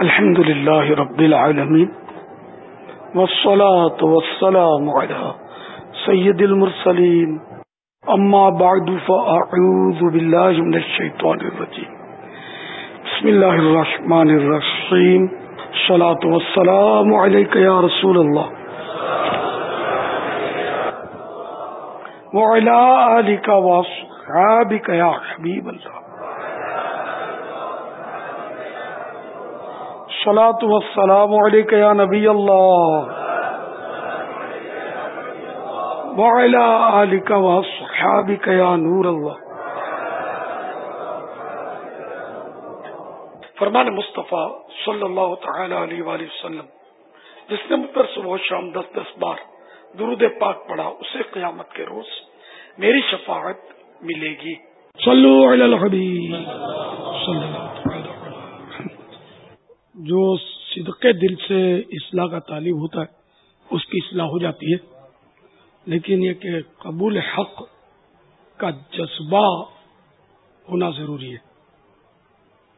الحمد لله رب العالمين والصلاة والسلام على سيد المرسلين. أما بعد فأعوذ بالله من الشيطان الرجيم. بسم الله الرحمن الرحيم. الصلاة والسلام عليك يا رسول الله. وعلى آلك وصحابك يا حبيب الله. الصلاة والسلام عليك يا نبي الله. وعلى آلك وصحابك يا نور الله. فرمان مصطفیٰ صلی اللہ تعالی علیہ وآلہ وسلم، جس نے مجھ پر صبح شام دس دس بار درود پاک پڑھا، اسے قیامت کے روز میری شفاعت ملے گی۔ صلو علی الحبیب، صلی اللہ علیہ وسلم۔ جو صدقے دل سے اصلاح کا تعلیم ہوتا ہے، اس کی اصلاح ہو جاتی ہے۔ لیکن یہ کہ قبول حق کا جذبہ ہونا ضروری ہے۔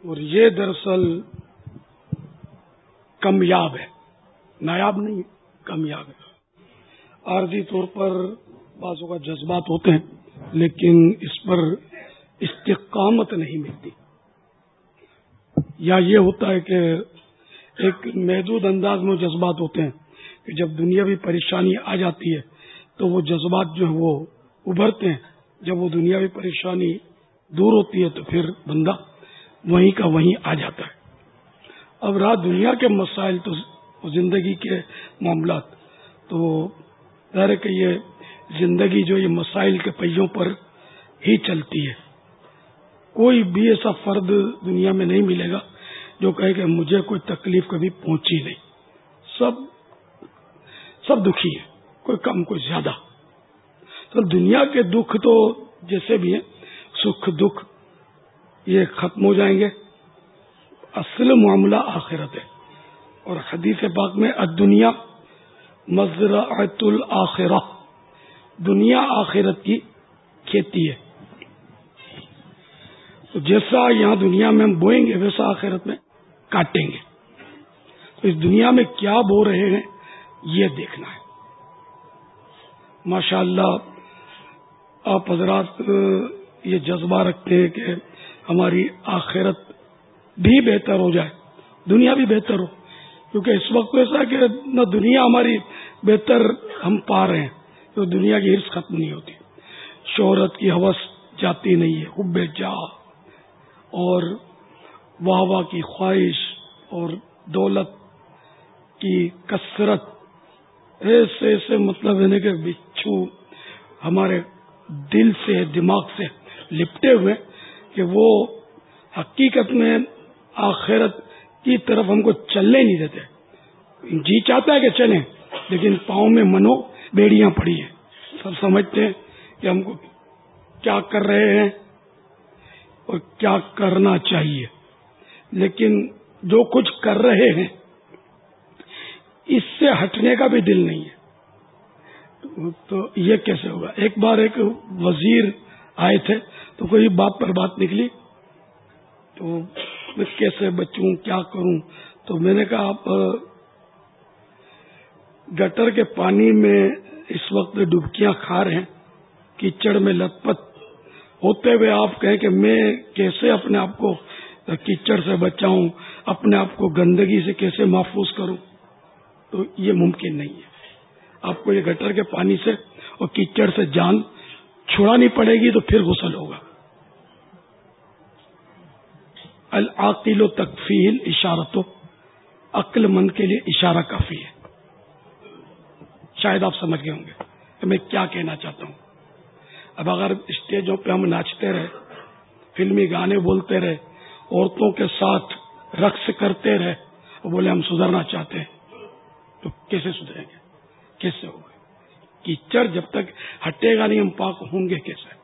اور یہ دراصل کمیاب ہے۔ نایاب نہیں کمیاب ہے۔ عارضی طور پر بعضوں کا جذبات ہوتے ہیں، لیکن اس پر استقامت نہیں ملتی۔ یا یہ ہوتا ہے کہ ایک محدود انداز میں جذبات ہوتے ہیں کہ جب دنیاوی پریشانی آ جاتی ہے تو وہ جذبات جو ہیں وہ ابھرتے ہیں۔ جب وہ دنیاوی پریشانی دور ہوتی ہے تو پھر بندہ وہیں کا وہیں آ جاتا ہے۔ اب رات دنیا کے مسائل تو زندگی کے معاملات تو ظاہر کہ یہ زندگی جو یہ مسائل کے پہیوں پر ہی چلتی ہے۔ کوئی بھی ایسا فرد دنیا میں نہیں ملے گا۔ جو کہے کہ مجھے کوئی تکلیف کبھی پہنچی نہیں۔ سب سب دکھی ہے کوئی کم، کوئی زیادہ۔ تو دنیا کے دکھ تو جیسے بھی ہیں، سکھ، دکھ، یہ ختم ہو جائیں گے۔ اصل معاملہ آخرت ہے۔ اور حدیث پاک میں دنیا مزرعت الآخرہ دنیا آخرت کی کھیتی ہے۔ تو جیسا یہاں دنیا میں ہم بوئیں گے، ویسا آخرت میں کاٹیں گے۔ تو اس دنیا میں کیا بو رہے ہیں، یہ دیکھنا ہے۔ ماشاء اللہ آپ حضرات یہ جذبہ رکھتے ہیں کہ ہماری آخرت بھی بہتر ہو جائے، دنیا بھی بہتر ہو۔ کیونکہ اس وقت ایسا کہ نہ دنیا ہماری بہتر ہم پا رہے ہیں، تو دنیا کی ہرس ختم نہیں ہوتی۔ شہرت کی حوث جاتی نہیں ہے، حب جا۔ اور واہ واہ کی خواہش اور دولت کی کثرت۔ ایسے ایسے مطلب ہے کہ بچھو ہمارے دل سے، دماغ سے لپٹے ہوئے کہ وہ حقیقت میں آخرت کی طرف ہم کو چلنے نہیں دیتے۔ جی چاہتا ہے کہ چلیں، لیکن پاؤں میں منو بیڑیاں پڑی ہیں۔ سب سمجھتے ہیں کہ ہم کو کیا کر رہے ہیں اور کیا کرنا چاہیے۔ لیکن جو کچھ کر رہے ہیں، اس سے ہٹنے کا بھی دل نہیں ہے۔ تو یہ کیسے ہوگا؟ ایک بار ایک وزیر آئے تھے، تو کوئی بات پر بات نکلی، تو میں کیسے بچوں، کیا کروں؟ تو میں نے کہا، آپ، گٹر کے پانی میں اس وقت ڈبکیاں کھا رہے ہیں، کیچڑ میں لت پت ہوتے ہوئے آپ کہیں کہ میں کیسے اپنے آپ کو کیچڑ سے بچاؤں اپنے آپ کو گندگی سے کیسے محفوظ کروں؟ تو یہ ممکن نہیں ہے۔ آپ کو یہ گٹر کے پانی سے اور کیچڑ سے جان چھڑانی پڑے گی تو پھر غسل ہوگا۔ العقیل و تکفیل اشارت عقل مند کے لیے اشارہ کافی ہے۔ شاید آپ سمجھ گئے ہوں گے کہ میں کیا کہنا چاہتا ہوں۔ اب اگر اسٹیجوں پہ ہم ناچتے رہے، فلمی گانے بولتے رہے عورتوں کے ساتھ رقص کرتے رہے اور بولے ہم سدھرنا چاہتے ہیں۔ تو کیسے سدھریں گے؟ کیسے ہوگا؟ کیچڑ جب تک ہٹے گا نہیں، ہم پاک ہوں گے کیسے؟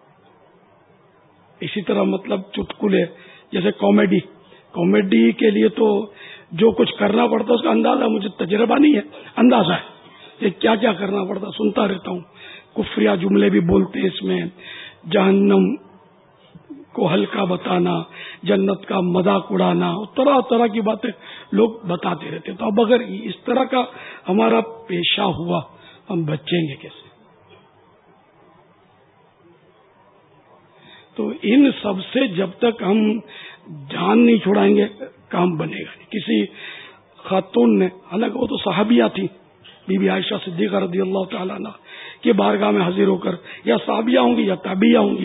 اسی طرح مطلب چٹکلے، جیسے کامیڈی۔ کامیڈی کے لیے تو جو کچھ کرنا پڑتا اس کا اندازہ مجھے تجربہ نہیں ہے، اندازہ ہے۔ کہ کیا کیا کرنا پڑتا، سنتا رہتا ہوں۔ کفریا جملے بھی بولتے اس میں، جہنم کو ہلکا بتانا، جنت کا مذاق اڑانا طرح طرح کی باتیں لوگ بتاتے رہتے تو اب اگر اس طرح کا ہمارا پیشہ ہوا، ہم بچیں گے کیسے؟ تو ان سب سے جب تک ہم جان نہیں چھوڑائیں گے، کام بنے گا کسی خاتون نے، حالانکہ وہ تو صحابیہ تھی بی بی عائشہ صدیقہ رضی اللہ تعالیٰ عنہ کے بارگاہ میں حاضر ہو کر، یا صحابیہ ہوں گی یا تابیہ ہوں گی۔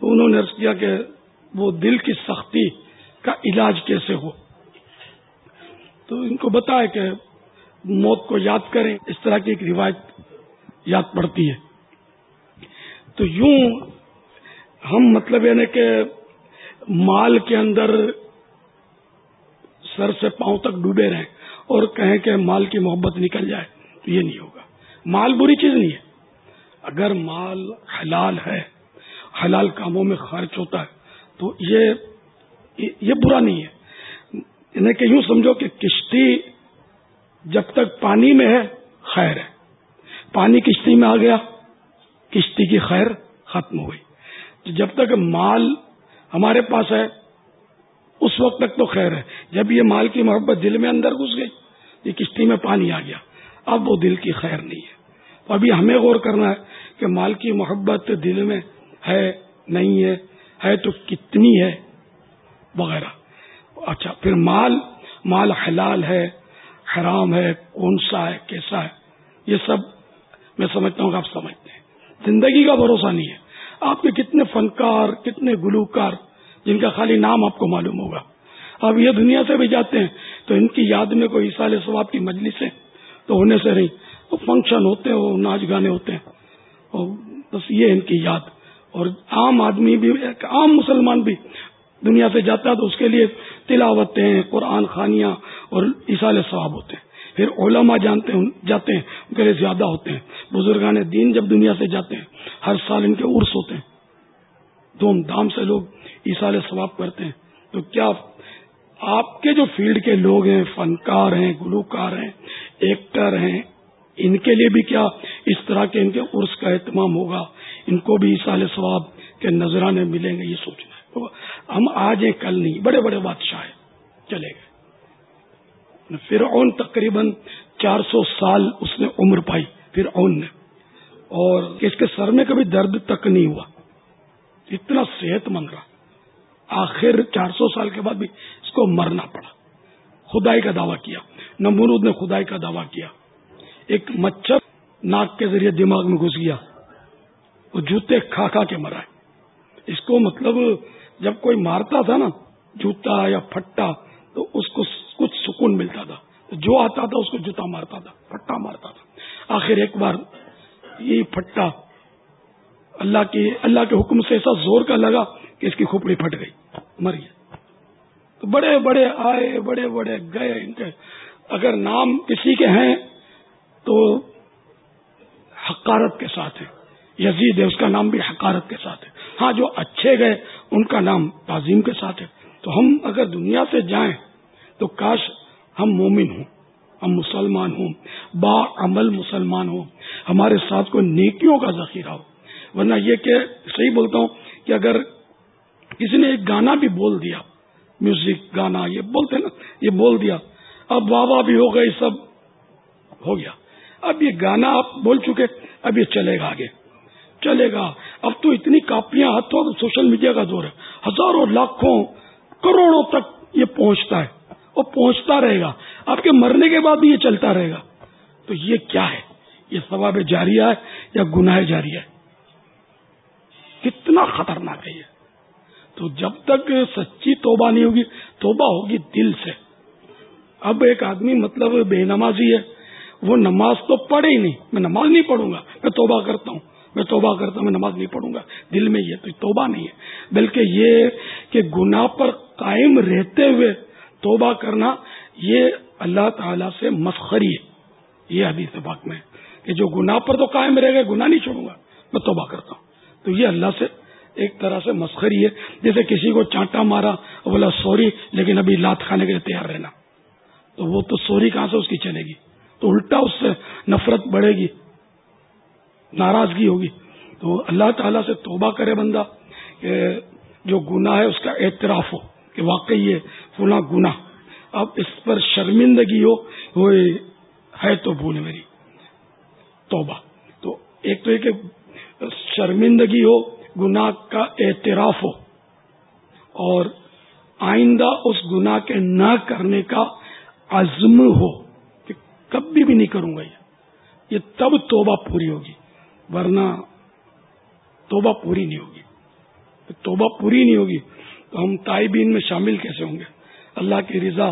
تو انہوں نے کیا کہ وہ دل کی سختی کا علاج کیسے ہو تو ان کو بتایا کہ موت کو یاد کریں، اس طرح کی ایک روایت یاد پڑتی ہے۔ تو یوں ہم مطلب یعنی کہ مال کے اندر سر سے پاؤں تک ڈوبے رہیں اور کہیں کہ مال کی محبت نکل جائے، تو یہ نہیں ہوگا۔ مال بری چیز نہیں ہے۔ اگر مال حلال ہے حلال کاموں میں خرچ ہوتا ہے۔ تو یہ یہ برا نہیں ہے۔ انہیں کہ یوں سمجھو کہ کشتی جب تک پانی میں ہے، خیر ہے۔ پانی کشتی میں آ گیا، کشتی کی خیر ختم ہو گئی جب تک مال ہمارے پاس ہے، اس وقت تک تو خیر ہے۔ جب یہ مال کی محبت دل میں اندر گھس گئی، یہ کشتی میں پانی آ گیا۔ اب وہ دل کی خیر نہیں ہے۔ ابھی ہمیں غور کرنا ہے کہ مال کی محبت دل میں ہے، نہیں ہے ہے تو کتنی ہے؟ وغیرہ۔ اچھا پھر مال مال حلال ہے، حرام ہے، کون سا ہے، کیسا ہے؟ یہ سب میں سمجھتا ہوں کہ آپ سمجھتے ہیں۔ زندگی کا بھروسہ نہیں ہے۔ آپ کے کتنے فنکار، کتنے گلوکار، جن کا خالی نام آپ کو معلوم ہوگا۔ اب یہ دنیا سے بھی جاتے ہیں تو ان کی یاد میں کوئی سال ثواب کی مجلس ہے؟ تو ہونے سے نہیں۔ وہ فنکشن ہوتے ہیں، وہ ناچ گانے ہوتے ہیں۔ اور بس یہ ان کی یاد۔ اور عام آدمی بھی عام مسلمان بھی دنیا سے جاتا ہے تو اس کے لیے تلاوتیں، قرآن خانیاں اور اصال ثواب ہوتے ہیں۔ پھر علماء جانتے ہیں جاتے ہیں، ان کے لیے زیادہ ہوتے ہیں۔ بزرگان دین جب دنیا سے جاتے ہیں، ہر سال ان کے عرس ہوتے ہیں۔ دھوم دھام سے لوگ اصال ثواب کرتے ہیں۔ تو کیا آپ کے جو فیلڈ کے لوگ ہیں، فنکار ہیں، گلوکار ہیں، ایکٹر ہیں، ان کے لیے بھی کیا اس طرح کے ان کے عرس کا اہتمام ہوگا؟ ان کو بھی سال ثواب کے نذرانے ملیں گے، یہ سوچنا ہے۔ تو ہم آج ہیں، کل نہیں۔ بڑے بڑے بادشاہ ہیں۔ چلے گئے۔ فرعون تقریباً چار سو سال اس نے عمر پائی، فرعون نے۔ اور اس کے سر میں کبھی درد تک نہیں ہوا۔ اتنا صحت مند رہا۔ آخر چار سو سال کے بعد بھی اس کو مرنا پڑا۔ خدائی کا دعویٰ کیا۔ نمرود نے خدائی کا دعویٰ کیا۔ ایک مچھر ناک کے ذریعے دماغ میں گھس گیا۔ وہ جوتے کھا کھا کے مرا ہے۔ اس کو مطلب جب کوئی مارتا تھا نا، جوتا یا پھٹا، تو اس کو کچھ سکون ملتا تھا۔ جو آتا تھا، اس کو جوتا مارتا تھا، پھٹا مارتا تھا۔ آخر ایک بار یہ پھٹا اللہ کی اللہ کے حکم سے ایسا زور کا لگا کہ اس کی کھوپڑی پھٹ گئی، مر گیا۔ تو بڑے بڑے آئے، بڑے بڑے گئے ان کے۔ اگر نام کسی کے ہیں، تو حقارت کے ساتھ ہے یزید ہے، اس کا نام بھی حقارت کے ساتھ ہے۔ ہاں جو اچھے گئے، ان کا نام تعظیم کے ساتھ ہے۔ تو ہم اگر دنیا سے جائیں، تو کاش ہم مومن ہوں، ہم مسلمان ہوں، با عمل مسلمان ہوں۔ ہمارے ساتھ کوئی نیکیوں کا ذخیرہ ہو۔ ورنہ یہ کہ صحیح بولتا ہوں کہ اگر کسی نے ایک گانا بھی بول دیا، میوزک گانا، یہ بولتے نا، یہ بول دیا، اب واہ واہ بھی ہو گئی سب ہو گیا۔ اب یہ گانا آپ بول چکے، اب یہ چلے گا آگے۔ چلے گا۔ اب تو اتنی کاپیاں ہاتھوں سوشل میڈیا کا دور ہے۔ ہزاروں، لاکھوں، کروڑوں تک یہ پہنچتا ہے۔ اور پہنچتا رہے گا۔ آپ کے مرنے کے بعد بھی یہ چلتا رہے گا۔ تو یہ کیا ہے؟ یہ ثواب جاریہ ہے یا گناہ جاریہ ہے؟ کتنا خطرناک ہے یہ۔ تو جب تک سچی توبہ نہیں ہوگی، توبہ ہوگی دل سے۔ اب ایک آدمی مطلب بے نمازی ہے۔ وہ نماز تو پڑھے ہی نہیں۔ میں نماز نہیں پڑھوں گا، میں توبہ کرتا ہوں۔ میں توبہ کرتا ہوں، میں نماز نہیں پڑھوں گا۔ دل میں یہ تو توبہ نہیں ہے۔ بلکہ یہ کہ گناہ پر قائم رہتے ہوئے توبہ کرنا، یہ اللہ تعالی سے مسخری ہے۔ یہ حدیث پاک میں کہ جو گناہ پر تو قائم رہے گا گناہ نہیں چھوڑوں گا، میں توبہ کرتا ہوں۔ تو یہ اللہ سے ایک طرح سے مسخری ہے۔ جیسے کسی کو چانٹا مارا بولا سوری، لیکن ابھی لات کھانے کے لیے تیار رہنا۔ تو وہ تو سوری کہاں سے اس کی چلے گی؟ تو الٹا اس سے نفرت بڑھے گی۔ ناراضگی ہوگی۔ تو اللہ تعالیٰ سے توبہ کرے بندہ کہ جو گناہ ہے اس کا اعتراف ہو کہ واقعی یہ فلاں گنا اب اس پر شرمندگی ہو وہ ہے تو بھول میری۔ توبہ۔ تو ایک تو یہ کہ شرمندگی ہو، گناہ کا اعتراف ہو اور آئندہ اس گناہ کے نہ کرنے کا عزم ہو کہ کبھی بھی نہیں کروں گا یہ تب توبہ پوری ہوگی۔ ورنہ توبہ پوری نہیں ہوگی۔ توبہ پوری نہیں ہوگی تو ہم تائبین میں شامل کیسے ہوں گے؟ اللہ کی رضا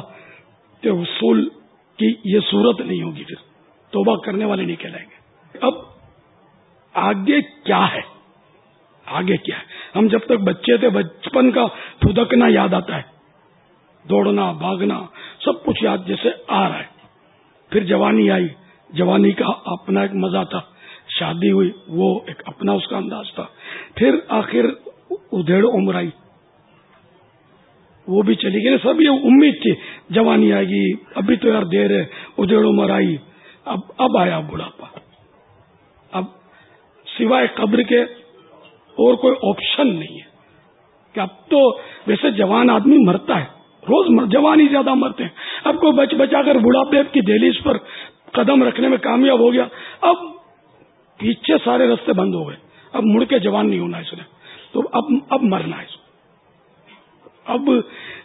کے حصول کی یہ صورت نہیں ہوگی پھر۔ توبہ کرنے والے نہیں کہلائیں گے۔ اب آگے کیا ہے؟ آگے کیا ہے؟ ہم جب تک بچے تھے، بچپن کا پھدکنا یاد آتا ہے۔ دوڑنا، بھاگنا، سب کچھ یاد جیسے آ رہا ہے۔ پھر جوانی آئی۔ جوانی کا اپنا ایک مزہ تھا۔ شادی ہوئی، وہ ایک اپنا اس کا انداز تھا۔ پھر آخر ادھیڑ عمر آئی۔ وہ بھی چلی گئی۔ سب یہ امید تھی، جوانی آئے گی، ابھی تو یار دیر ہے، ادھیڑ عمر آئی۔ اب اب آیا بڑھاپا۔ اب سوائے قبر کے اور کوئی آپشن نہیں ہے۔ کہ اب تو ویسے جوان آدمی مرتا ہے، روز جوان ہی زیادہ مرتے ہیں۔ اب کوئی بچ بچا کر بڑھاپے کی دہلیز پر قدم رکھنے میں کامیاب ہو گیا۔ اب پیچھے سارے رستے بند ہو گئے۔ اب مڑ کے جوان نہیں ہونا اس نے۔ تو اب اب مرنا ہے۔ اب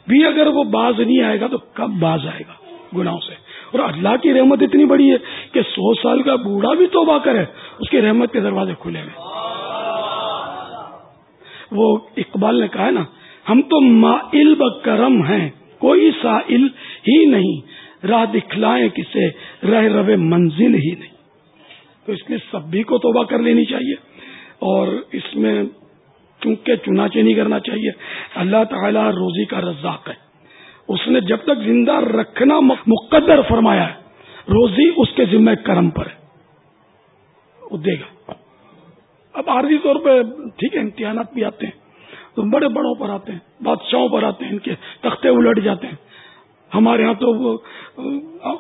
بھی اگر وہ باز نہیں آئے گا تو کب باز آئے گا؟ گناہوں سے۔ اور اللہ کی رحمت اتنی بڑی ہے کہ سو سال کا بوڑھا بھی توبہ کرے، اس کی رحمت کے دروازے کھلے ہوئے۔ وہ اقبال نے کہا نا، ہم تو مائل بکرم ہیں، کوئی سائل ہی نہیں۔ راہ دکھلائیں کسے، رہ روے منزل ہی نہیں۔ تو اس لیے سبھی کو توبہ کر لینی چاہیے اور اس میں چونکہ چنانچہ نہیں کرنا چاہیے۔ اللہ تعالیٰ روزی کا رزاق ہے۔ اس نے جب تک زندہ رکھنا مقدر فرمایا ہے، روزی اس کے ذمہ کرم پر ہے۔ وہ دے گا۔ اب عارضی طور پہ ٹھیک ہے، امتحانات بھی آتے ہیں۔ تو بڑے بڑوں پر آتے ہیں، بادشاہوں پر آتے ہیں، ان کے تختے الٹ جاتے ہیں۔ ہمارے ہاں تو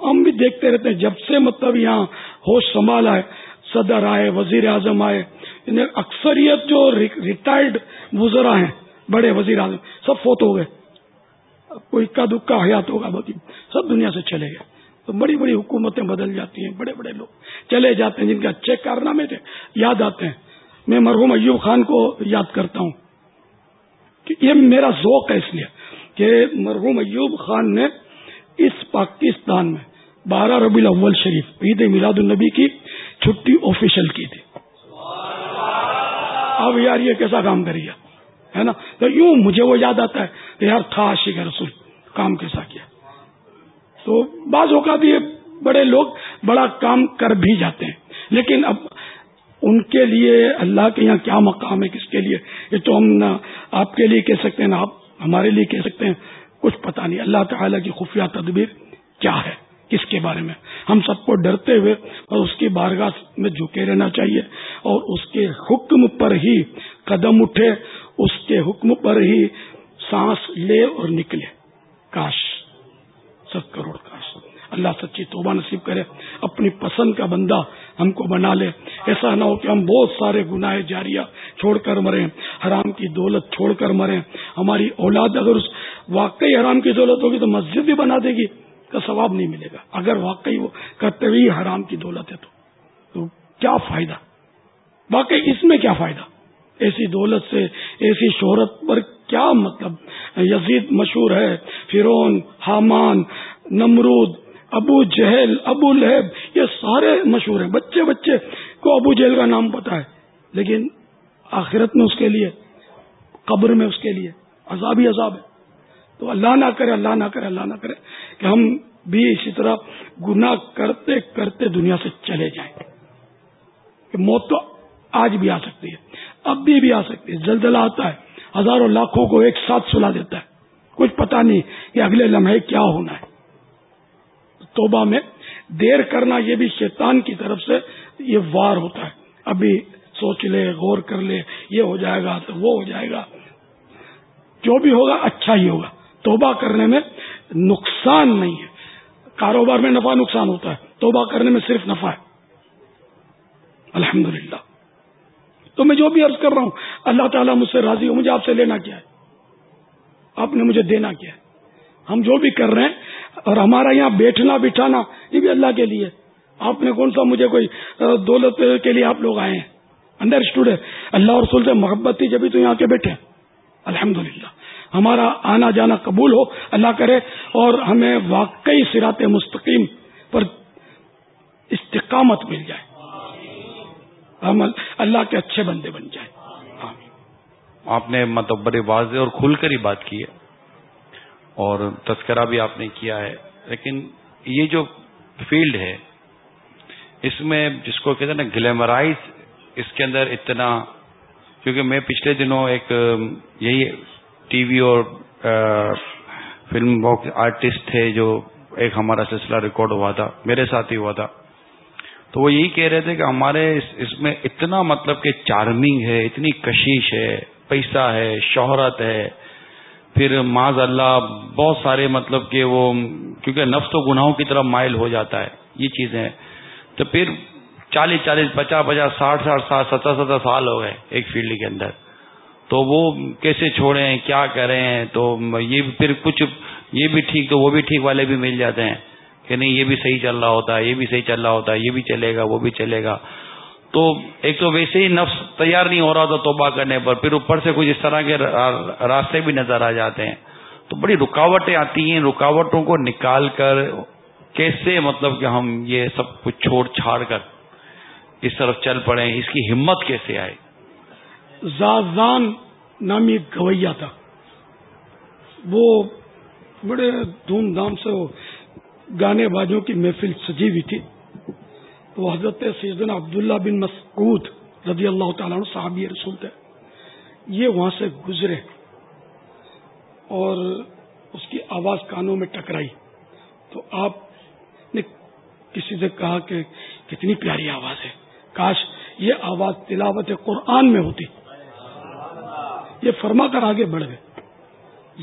ہم بھی دیکھتے رہتے ہیں۔ جب سے مطلب یہاں ہوش سنبھالا ہے صدر آئے، وزیر اعظم آئے اکثریت جو ریٹائرڈ وزرا ہیں، بڑے وزیر اعظم، سب فوت ہو گئے۔ کوئی کا دکھ حیات ہوگا باقی سب دنیا سے چلے گئے۔ تو بڑی بڑی حکومتیں بدل جاتی ہیں، بڑے بڑے لوگ چلے جاتے ہیں، جن کے اچھے کارنامے تھے، یاد آتے ہیں۔ میں مرحوم ایوب خان کو یاد کرتا ہوں کہ یہ میرا ذوق ہے اس لیے کہ مرحوم ایوب خان نے اس پاکستان میں بارہ ربی الاول شریف عید میلاد النبی کی چھٹی آفیشل کی تھی۔ اب یار یہ کیسا کام کری ہے نا؟ تو یوں مجھے وہ یاد آتا ہے کہ یار تھا عاشق رسول، کام کیسا کیا۔ تو بعض اوقات یہ بڑے لوگ بڑا کام کر بھی جاتے ہیں، لیکن اب ان کے لیے اللہ کے یہاں کیا مقام ہے؟ کس کے لیے؟ یہ تو ہم نہ آپ کے لیے کہہ سکتے ہیں، نہ آپ ہمارے لیے کہہ سکتے ہیں۔ کچھ پتا نہیں اللہ تعالیٰ کی خفیہ تدبیر کیا ہے، کس کے بارے میں۔ ہم سب کو ڈرتے ہوئے اور اس کی بارگاہ میں جھکے رہنا چاہیے اور اس کے حکم پر ہی قدم اٹھے، اس کے حکم پر ہی سانس لے اور نکلے۔ کاش، ست کروڑ کاش۔ اللہ سچی توبہ نصیب کرے، اپنی پسند کا بندہ ہم کو بنا لے۔ ایسا نہ ہو کہ ہم بہت سارے گناہ جاریہ چھوڑ کر مریں۔ حرام کی دولت چھوڑ کر مریں۔ ہماری اولاد اگر اس واقعی حرام کی دولت ہوگی تو مسجد بھی بنا دے گی کا ثواب نہیں ملے گا۔ اگر واقعی وہ کرتے ہوئی حرام کی دولت ہے تو تو کیا فائدہ؟ واقعی اس میں کیا فائدہ؟ ایسی دولت سے ایسی شہرت پر کیا مطلب؟ یزید مشہور ہے فرون حامان، نمرود ابو جہل، ابو لہب، یہ سارے مشہور ہیں۔ بچے بچے کو ابو جہل کا نام پتا ہے، لیکن آخرت میں اس کے لیے، قبر میں اس کے لیے عذاب ہی عذاب ہے۔ تو اللہ نہ کرے، اللہ نہ کرے، اللہ نہ کرے کہ ہم بھی اسی طرح گناہ کرتے کرتے دنیا سے چلے جائیں۔ کہ موت تو آج بھی آ سکتی ہے، اب بھی بھی آ سکتی ہے۔ زلزلہ آتا ہے، ہزاروں لاکھوں کو ایک ساتھ سلا دیتا ہے۔ کچھ پتا نہیں کہ اگلے لمحے کیا ہونا ہے۔ توبہ میں دیر کرنا یہ بھی شیطان کی طرف سے یہ وار ہوتا ہے۔ ابھی سوچ لے، غور کر لے، یہ ہو جائے گا تو وہ ہو جائے گا۔ جو بھی ہوگا اچھا ہی ہوگا۔ توبہ کرنے میں نقصان نہیں ہے۔ کاروبار میں نفع نقصان ہوتا ہے۔ توبہ کرنے میں صرف نفع ہے۔ الحمد تو میں جو بھی عرض کر رہا ہوں، اللہ تعالیٰ مجھ سے راضی ہو، مجھے آپ سے لینا کیا ہے؟ آپ نے مجھے دینا کیا ہے؟ ہم جو بھی کر رہے ہیں اور ہمارا یہاں بیٹھنا بٹھانا، یہ بھی اللہ کے لیے۔ آپ نے کون سا مجھے کوئی دولت کے لیے آپ لوگ آئے ہیں؟ انڈرسٹوڈ ہے۔ اللہ اور رسول سے محبت تھی جبھی تو یہاں کے بیٹھے۔ الحمد ہمارا آنا جانا قبول ہو، اللہ کرے۔ اور ہمیں واقعی سرات مستقیم پر استقامت مل جائے۔ ہم اللہ کے اچھے بندے بن جائیں۔ آپ نے مطلب بڑے واضح اور کھل کر ہی بات کی ہے۔ اور تذکرہ بھی آپ نے کیا ہے۔ لیکن یہ جو فیلڈ ہے، اس میں جس کو کہتے ہیں نا گلیمرائز، اس کے اندر اتنا، کیونکہ میں پچھلے دنوں ایک یہی ٹی وی اور فلم باکس آرٹسٹ تھے جو ایک ہمارا سلسلہ ریکارڈ ہوا تھا، میرے ساتھ ہی ہوا تھا۔ تو وہ یہی کہہ رہے تھے کہ ہمارے اس میں اتنا مطلب کہ چارمنگ ہے، اتنی کشش ہے، پیسہ ہے، شہرت ہے پھر معذ اللہ بہت سارے مطلب کہ وہ کیونکہ نفس و گناہوں کی طرف مائل ہو جاتا ہے، یہ چیزیں تو پھر چالیس چالیس، پچاس پچاس، ساٹھ ساٹھ سال ستر ستر سال ہو گئے ایک فیلڈ کے اندر۔ تو وہ کیسے چھوڑیں، کیا کریں؟ تو یہ پھر کچھ یہ بھی ٹھیک، تو وہ بھی ٹھیک والے بھی مل جاتے ہیں کہ نہیں، یہ بھی صحیح چل رہا ہوتا ہے یہ بھی صحیح چل رہا ہوتا ہے یہ بھی چلے گا، وہ بھی چلے گا۔ تو ایک تو ویسے ہی نفس تیار نہیں ہو رہا تھا توبہ کرنے پر، پھر اوپر سے کچھ اس طرح کے راستے بھی نظر آ جاتے ہیں۔ تو بڑی رکاوٹیں آتی ہیں رکاوٹوں کو نکال کر کیسے مطلب کہ ہم یہ سب کچھ چھوڑ چھاڑ کر اس طرف چل پڑے اس کی ہمت کیسے آئے؟ زازان نامی گویا تھا۔ وہ بڑے دھوم دھام سے گانے بازوں کی محفل سجی ہوئی تھی۔ تو حضرت سیدنا عبداللہ بن مسعود رضی اللہ تعالیٰ صحابی رسول تھے۔ یہ وہاں سے گزرے اور اس کی آواز کانوں میں ٹکرائی۔ تو آپ نے کسی سے کہا کہ کتنی پیاری آواز ہے۔ کاش یہ آواز تلاوت قرآن میں ہوتی۔ یہ فرما کر آگے بڑھ گئے۔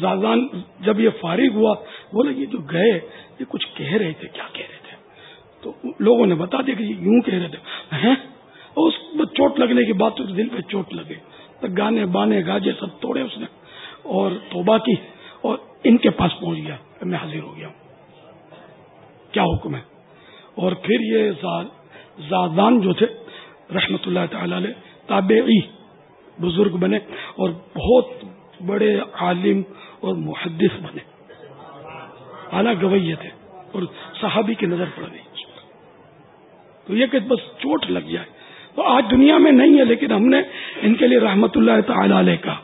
زازان جب یہ فارغ ہوا بولے یہ جو گئے، یہ کچھ کہہ رہے تھے، کیا کہہ رہے تھے؟ تو لوگوں نے بتا دیا کہ یوں کہہ رہے تھے۔ اور اس چوٹ لگنے کی بات تو دل پہ چوٹ لگے۔ تو گانے بانے گاجے سب توڑے اس نے اور توبہ کی اور ان کے پاس پہنچ گیا۔ میں حاضر ہو گیا ہوں۔ کیا حکم ہے؟ اور پھر یہ زادان جو تھے، رحمت اللہ تعالی علیہ، تابعی بزرگ بنے اور بہت بڑے عالم اور محدث بنے۔ اعلیٰ گویے تھے اور صحابی کی نظر پڑ گئی۔ تو یہ کہ بس چوٹ لگ جائے۔ تو آج دنیا میں نہیں ہے، لیکن ہم نے ان کے لیے رحمت اللہ تعالی علیہ کا۔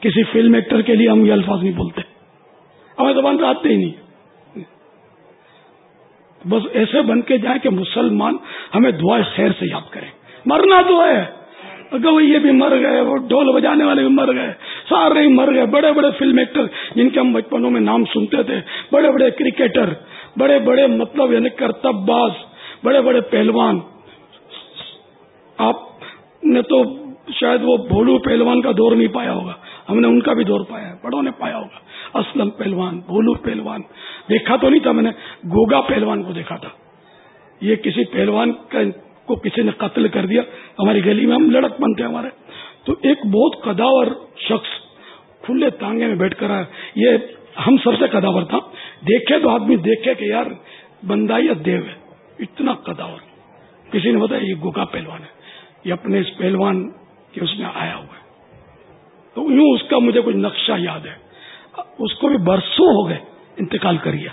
کسی فلم ایکٹر کے لیے ہم یہ الفاظ نہیں بولتے۔ ہمیں زبان پہ آتے ہی نہیں۔ بس ایسے بن کے جائیں کہ مسلمان ہمیں دعائیں خیر سے یاد کریں۔ مرنا تو ہے۔ گوئیے بھی مر گئے، وہ ڈھول بجانے والے بھی مر گئے۔ سارے ہی مر گئے۔ بڑے بڑے فلم ایکٹر جن کے ہم بچپنوں میں نام سنتے تھے۔ بڑے بڑے کرکٹر، بڑے بڑے مطلب یعنی کرتب باز۔ بڑے بڑے پہلوان۔ آپ نے تو شاید وہ بھولو پہلوان کا دور نہیں پایا ہوگا۔ ہم نے ان کا بھی دور پایا ہے، بڑوں نے پایا ہوگا۔ اسلم پہلوان، بھولو پہلوان۔ دیکھا تو نہیں تھا میں نے، گوگا پہلوان کو دیکھا تھا۔ یہ کسی پہلوان کو کسی نے قتل کر دیا، ہماری گلی میں ہم لڑک بنتے ہمارے۔ تو ایک بہت قداور شخص کھلے تانگے میں بیٹھ کر آیا۔ یہ ہم سب سے قداور تھا۔ دیکھے تو آدمی دیکھے کہ یار، بندہ یا دیو ہے۔ اتنا قداور کسی نے بتایا یہ گوگا پہلوان ہے۔ یہ اپنے اس پہلوان کے اس میں آیا ہوا ہے۔ تو یوں اس کا مجھے کوئی نقشہ یاد ہے۔ اس کو بھی برسوں ہو گئے انتقال کریا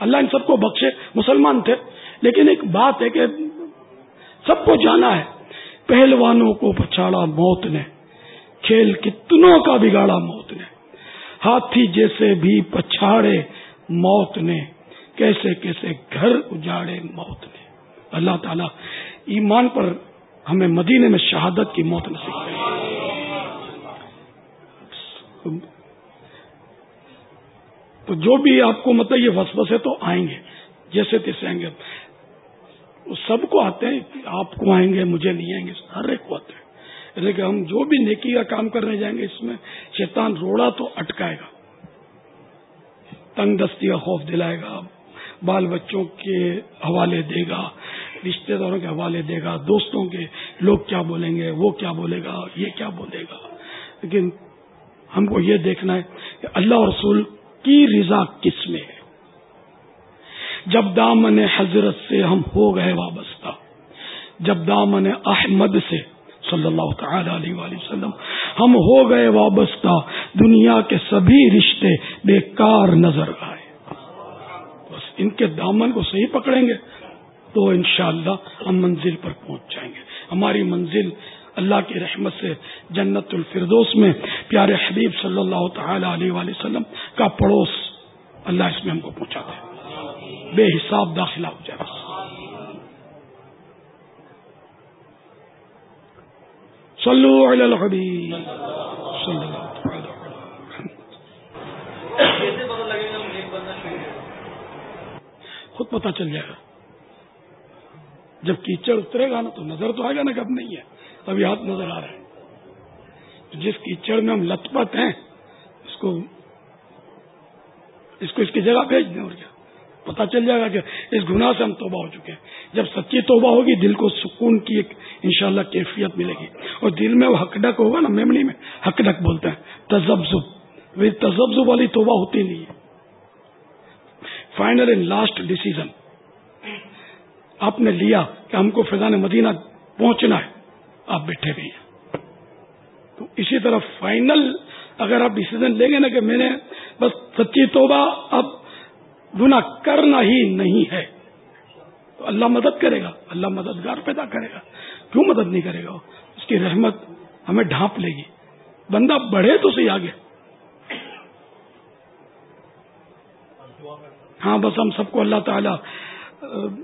اللہ ان سب کو بخشے۔ مسلمان تھے۔ لیکن ایک بات ہے کہ سب کو جانا ہے۔ پہلوانوں کو پچھاڑا موت نے۔ کھیل کتنوں کا بگاڑا موت نے۔ ہاتھی جیسے بھی پچھاڑے موت نے۔ کیسے کیسے گھر اجاڑے موت نے۔ اللہ تعالی ایمان پر ہمیں مدینے میں شہادت کی موت نصیب کرے۔ تو جو بھی آپ کو مطلب یہ وسوسے تو آئیں گے، جیسے تیسے آئیں گے۔ سب کو آتے ہیں، آپ کو آئیں گے، مجھے نہیں آئیں گے، ہر ایک کو آتے ہیں۔ یعنی لیکن ہم جو بھی نیکی کا کام کرنے جائیں گے، اس میں شیطان روڑا تو اٹکائے گا۔ تنگ دستی کا خوف دلائے گا بال بچوں کے حوالے دے گا رشتے داروں کے حوالے دے گا، دوستوں کے لوگ کیا بولیں گے، وہ کیا بولے گا، یہ کیا بولے گا۔ لیکن ہم کو یہ دیکھنا ہے کہ اللہ رسول کی رضا کس میں ہے؟ جب دامن حضرت سے ہم ہو گئے وابستہ، جب دامن احمد سے صلی اللہ تعالی علیہ وآلہ وسلم ہم ہو گئے وابستہ، دنیا کے سبھی رشتے بیکار نظر آئے۔ ان کے دامن کو صحیح پکڑیں گے تو انشاءاللہ ہم منزل پر پہنچ جائیں گے۔ ہماری منزل اللہ کی رحمت سے جنت الفردوس میں پیارے حبیب صلی اللہ تعالی علیہ وآلہ وسلم کا پڑوس اللہ اس میں ہم کو پہنچا دے بے حساب داخلہ ہو جائے بس۔ صلو علی الحبیب۔ صلی اللہ خود پتہ چل جائے گا۔ جب کیچڑ اترے گا نا تو نظر تو آئے گا نا کب نہیں ہے ابھی ہاتھ نظر آ رہا ہے۔ جس کیچڑ میں ہم لت پت ہیں، اس کو اس کو اس کی جگہ بھیج دیں اور کیا۔ پتا چل جائے گا کہ اس گناہ سے ہم توبہ ہو چکے ہیں۔ جب سچی توبہ ہوگی، دل کو سکون کی ایک انشاءاللہ کیفیت ملے گی۔ اور دل میں وہ حق ڈک ہوگا نا، میمنی میں، حق ڈک بولتے ہیں۔ تجبزب تجبزب والی توبہ ہوتی نہیں ہے۔ فائنل اینڈ لاسٹ ڈسیزن آپ نے لیا کہ ہم کو فیضان مدینہ پہنچنا ہے آپ بیٹھے بھی ہیں تو اسی طرح فائنل اگر آپ ڈسیزن لیں گے نا کہ میں نے بس سچی توبہ اب گنا کرنا ہی نہیں ہے تو اللہ مدد کرے گا اللہ مددگار پیدا کرے گا کیوں مدد نہیں کرے گا اس کی رحمت ہمیں ڈھانپ لے گی بندہ بڑھے تو صحیح آگے ہاں بس ہم سب کو اللہ تعالیٰ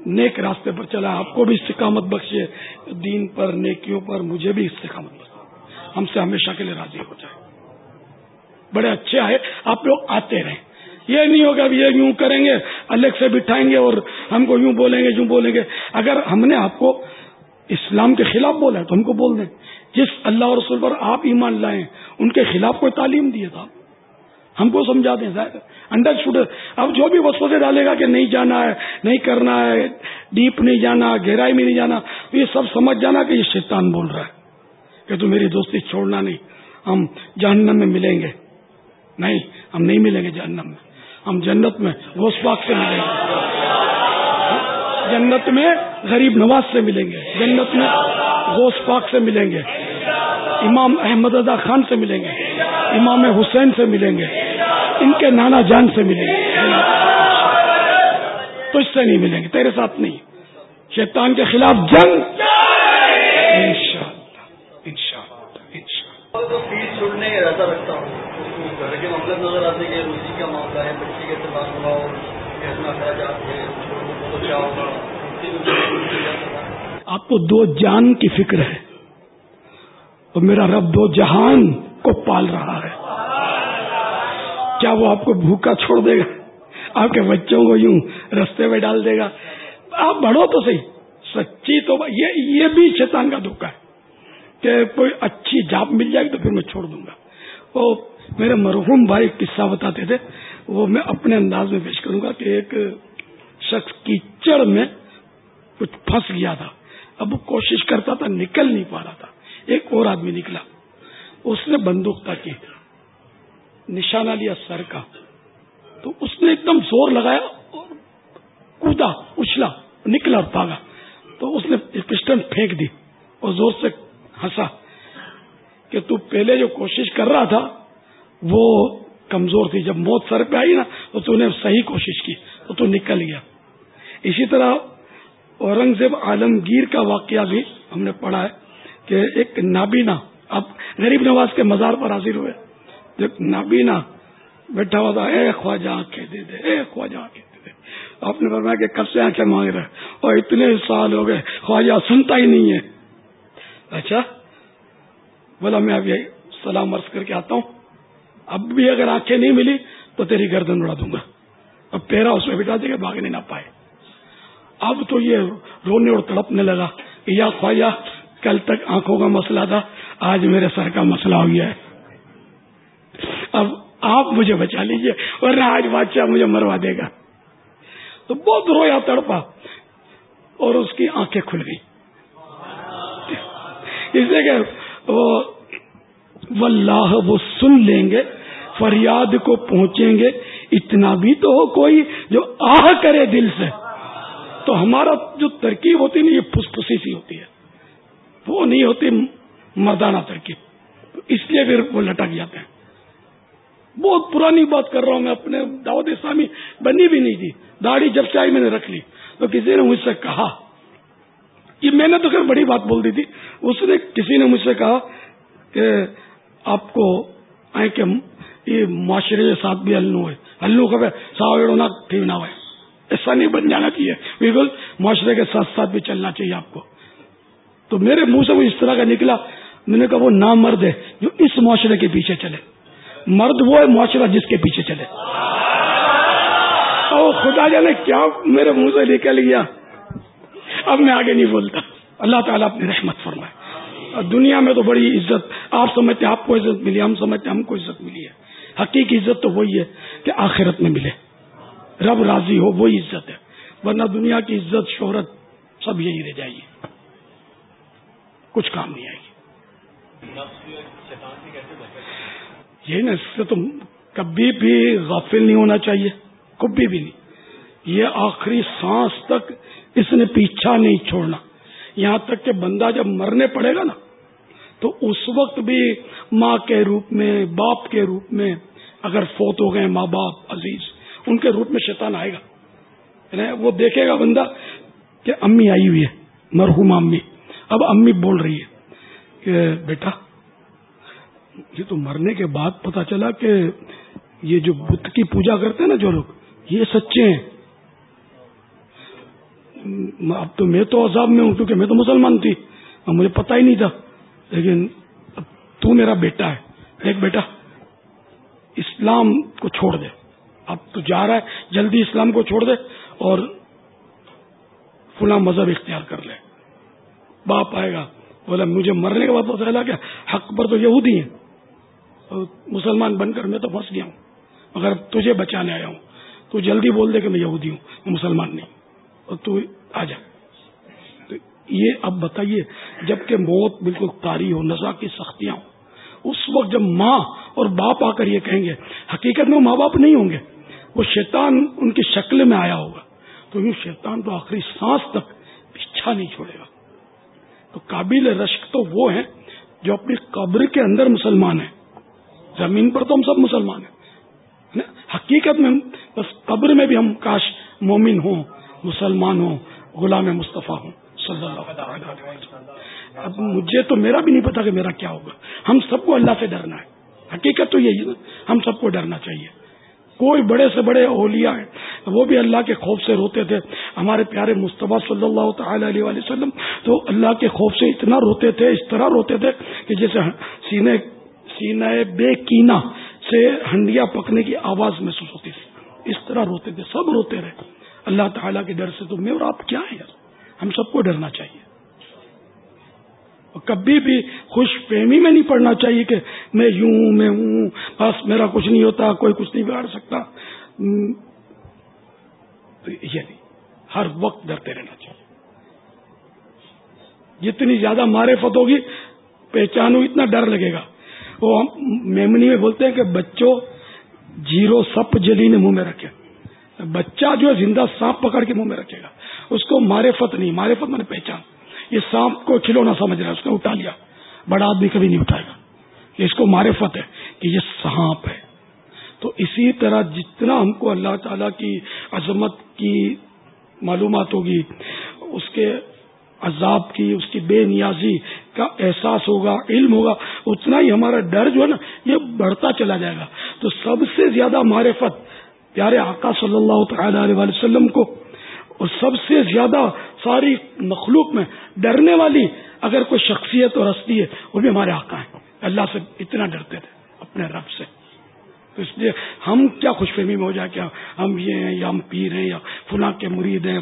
نیک راستے پر چلا۔ آپ کو بھی استقامت بخشے۔ دین پر، نیکیوں پر مجھے بھی استقامت بخشے۔ ہم سے ہمیشہ کے لیے راضی ہو جائے۔ بڑے اچھے آئے۔ آپ لوگ آتے رہیں۔ یہ نہیں ہوگا اب یہ یوں کریں گے، الگ سے بٹھائیں گے اور ہم کو یوں بولیں گے، یوں بولیں گے۔ اگر ہم نے آپ کو اسلام کے خلاف بولا ہے تو ہم کو بول دیں۔ جس اللہ اور رسول پر آپ ایمان لائیں ان کے خلاف کوئی تعلیم دیے تھا ہم کو سمجھا دیں انڈر اسٹوڈ اب جو بھی وسوسے ڈالے گا کہ نہیں جانا ہے، نہیں کرنا ہے ڈیپ نہیں جانا، گہرائی میں نہیں جانا، یہ سب سمجھ جانا کہ یہ شیطان بول رہا ہے کہ تو میری دوستی چھوڑنا نہیں۔ ہم جہنم میں ملیں گے۔ نہیں، ہم نہیں ملیں گے جہنم میں۔ ہم جنت میں گوشت پاک سے ملیں گے۔ جنت میں غریب نواز سے ملیں گے۔ جنت میں گوشت پاک سے ملیں گے۔ امام احمد رضا خان سے ملیں گے۔ امام حسین سے ملیں گے۔ ان کے نانا جان سے ملیں گے۔ اس سے نہیں ملیں گے تیرے ساتھ نہیں۔ شیطان کے خلاف جنگ۔ آپ کو دو جان کی فکر ہے اور میرا رب دو جہان کو پال رہا ہے۔ کیا وہ آپ کو بھوکا چھوڑ دے گا؟ آپ کے بچوں کو یوں رستے میں ڈال دے گا؟ آپ بڑھو تو صحیح۔ سچی تو یہ یہ بھی شیطان کا دھوکا ہے۔ کہ کوئی اچھی جاب مل جائے گی تو پھر میں چھوڑ دوں گا۔ وہ میرے مرحوم بھائی قصہ بتاتے تھے۔ وہ میں اپنے انداز میں پیش کروں گا کہ ایک شخص کیچڑ میں کچھ پھنس گیا تھا۔ اب وہ کوشش کرتا تھا، نکل نہیں پا رہا تھا۔ ایک اور آدمی نکلا۔ اس نے بندوق تاکی نشانہ لیا سر کا۔ تو اس نے ایک دم زور لگایا اور کودا اچھلا، نکلا اور پاگا تو اس نے پسٹن پھینک دی اور زور سے ہنسا کہ تو پہلے جو کوشش کر رہا تھا، وہ کمزور تھی۔ جب موت سر پہ آئی نا، تو تو نے صحیح کوشش کی، تو تو نکل گیا۔ اسی طرح اورنگزیب عالمگیر کا واقعہ بھی ہم نے پڑھا ہے کہ ایک نابینا، اب غریب نواز کے مزار پر حاضر ہوئے۔ ایک نابینا بیٹھا ہوا تھا، اے خواجہ آنکھیں دے دے، اے خواجہ آنکھیں دے دے۔ آپ نے فرمایا کہ کب سے آنکھیں مانگ رہے اور اتنے سال ہو گئے، خواجہ سنتا ہی نہیں ہے۔ اچھا بولا میں اب یہ سلام عرض کر کے آتا ہوں۔ اب بھی اگر آنکھیں نہیں ملی تو تیری گردن اڑا دوں گا۔ اب پیرا اس میں بٹا دے گا بھاگنے نہ پائے۔ اب تو یہ رونے اور تڑپنے لگا کہ یا خواجہ، کل تک آنکھوں کا مسئلہ تھا، آج میرے سر کا مسئلہ ہو گیا ہے۔ اب آپ مجھے بچا لیجیے ورنہ آج بادشاہ مجھے مروا دے گا۔ تو بہت رویا تڑپا اور اس کی آنکھیں کھل گئی اس لیے کہ وہ واللہ وہ سن لیں گے، فریاد کو پہنچیں گے۔ اتنا بھی تو ہو کوئی جو آہ کرے دل سے۔ تو ہمارا جو ترکیب ہوتی نا، یہ پھس پھسی سی ہوتی ہے۔ وہ نہیں ہوتی، مردانہ ترکیب۔ اس لیے پھر وہ لٹک جاتے ہیں۔ بہت پرانی بات کر رہا ہوں میں اپنے دعوت اسلامی بنی بھی نہیں تھی۔ داڑھی جب سے آئی میں نے رکھ لی۔ تو کسی نے مجھ سے کہا کہ میں نے تو خیر بڑی بات بول دی تھی۔ اس نے کسی نے مجھ سے کہا کہ آپ کو آئے کہ یہ معاشرے کے ساتھ بھی ہلو ہے۔ ہلو کب ساوڑ ٹھیک نہ ہوئے۔ ایسا نہیں بن جانا چاہیے۔ بالکل معاشرے کے ساتھ ساتھ بھی چلنا چاہیے آپ کو۔ تو میرے منہ سے وہ اس طرح کا نکلا۔ میں نے کہا وہ نام مرد ہے جو اس معاشرے کے پیچھے چلے۔ مرد وہ ہے معاشرہ جس کے پیچھے چلے۔ اور خدا جانے کیا میرے منہ سے نکل گیا۔ اب میں آگے نہیں بولتا۔ اللہ تعالیٰ اپنی رحمت فرمائے۔ دنیا میں تو بڑی عزت، آپ سمجھتے آپ کو عزت ملی، ہم سمجھتے ہم کو عزت ملی ہے۔ حقیقی عزت تو وہی ہے کہ آخرت میں ملے۔ رب راضی ہو، وہی عزت ہے۔ ورنہ دنیا کی عزت، شہرت سب یہی رہ جائے گی۔ کچھ کام نہیں آئے گی۔ یہ نا اس سے تو کبھی بھی غافل نہیں ہونا چاہیے، کبھی بھی نہیں۔ یہ آخری سانس تک اس نے پیچھا نہیں چھوڑنا۔ یہاں تک کہ بندہ جب مرنے پڑے گا نا، تو اس وقت بھی ماں کے روپ میں، باپ کے روپ میں اگر فوت ہو گئے ماں باپ، عزیز، ان کے روپ میں شیطان آئے گا۔ یعنی وہ دیکھے گا بندہ کہ امی آئی ہوئی ہے، مرحوم امی۔ اب امی بول رہی ہے کہ بیٹا یہ تو مرنے کے بعد پتا چلا کہ یہ جو بت کی پوجا کرتے ہیں نا جو لوگ، یہ سچے ہیں۔ اب تو میں تو عذاب میں ہوں کیونکہ میں تو مسلمان تھی۔ اب مجھے پتا ہی نہیں تھا۔ لیکن اب تو میرا بیٹا ہے۔ ایک بیٹا، اسلام کو چھوڑ دے۔ اب تو جا رہا ہے۔ جلدی اسلام کو چھوڑ دے اور فلاں مذہب اختیار کر لے۔ باپ آئے گا۔ بولا، مجھے مرنے کے بعد پتا چلا کہ حق پر تو یہودی ہیں۔ مسلمان بن کر میں تو پھنس گیا ہوں، مگر تجھے بچانے آیا ہوں۔ تو جلدی بول دے کہ میں یہودی ہوں، میں مسلمان نہیں۔ اور تو آ جا۔ تو یہ اب بتائیے، جبکہ موت بالکل تاری ہو، نزا کی سختیاں ہوں، اس وقت جب ماں اور باپ آ کر یہ کہیں گے، حقیقت میں ماں باپ نہیں ہوں گے، وہ شیطان ان کی شکل میں آیا ہوگا۔ تو یوں شیطان تو آخری سانس تک پیچھا نہیں چھوڑے گا۔ تو قابل رشک تو وہ ہیں جو اپنی قبر کے اندر مسلمان ہیں۔ زمین پر تو ہم سب مسلمان ہیں۔ حقیقت میں بس قبر میں بھی ہم، کاش مومن ہوں، مسلمان ہوں، غلام مصطفیٰ ہوں، صلی اللہ اب مجھے تو میرا بھی نہیں پتا کہ میرا کیا ہوگا۔ ہم سب کو اللہ سے ڈرنا ہے۔ حقیقت تو یہی ہم سب کو ڈرنا چاہیے۔ کوئی بڑے سے بڑے اولیاء ہیں، وہ بھی اللہ کے خوف سے روتے تھے۔ ہمارے پیارے مصطفیٰ صلی اللہ تعالی علیہ وسلم تو اللہ کے خوف سے اتنا روتے تھے، اس طرح روتے تھے کہ جیسے ہاں، سینے سینہ بے کینا سے ہنڈیا پکنے کی آواز محسوس ہوتی تھی۔ اس طرح روتے تھے، سب روتے رہے۔ اللہ تعالیٰ کے ڈر سے تو میں اور آپ کیا ہے یار ہم سب کو ڈرنا چاہیے۔ کبھی بھی خوش فہمی میں نہیں پڑنا چاہیے کہ میں یوں، میں ہوں، بس میرا کچھ نہیں ہوتا، کوئی کچھ نہیں بگاڑ سکتا۔ تو یہ نہیں ہر وقت ڈرتے رہنا چاہیے۔ جتنی زیادہ معرفت ہوگی، پہچانو، اتنا ڈر لگے گا۔ وہ میمنی میں بولتے ہیں کہ بچوں جیرو سپ جلی نے منہ میں رکھے۔ بچہ جو ہے زندہ سانپ پکڑ کے منہ میں رکھے گا۔ اس کو معرفت نہیں، معرفت میں نے پہچان۔ یہ سانپ کو کھلونا سمجھ رہا ہے، اس نے اٹھا لیا۔ بڑا آدمی کبھی نہیں اٹھائے گا۔ اس کو معرفت ہے کہ یہ سانپ ہے۔ تو اسی طرح جتنا ہم کو اللہ تعالی کی عظمت کی معلومات ہوگی، اس کے عذاب کی، اس کی بے نیازی کا احساس ہوگا، علم ہوگا، اتنا ہی ہمارا ڈر جو ہے نا، یہ بڑھتا چلا جائے گا۔ تو سب سے زیادہ معرفت پیارے آقا صلی اللہ تعالی علیہ وسلم کو، اور سب سے زیادہ ساری مخلوق میں ڈرنے والی اگر کوئی شخصیت اور ہستی ہے، وہ بھی ہمارے آقا ہیں۔ اللہ سے اتنا ڈرتے تھے اپنے رب سے۔ تو اس لیے ہم کیا خوش فہمی میں ہو جائے، کیا ہم یہ ہیں یا ہم پیر ہیں یا فلاں کے مرید ہیں،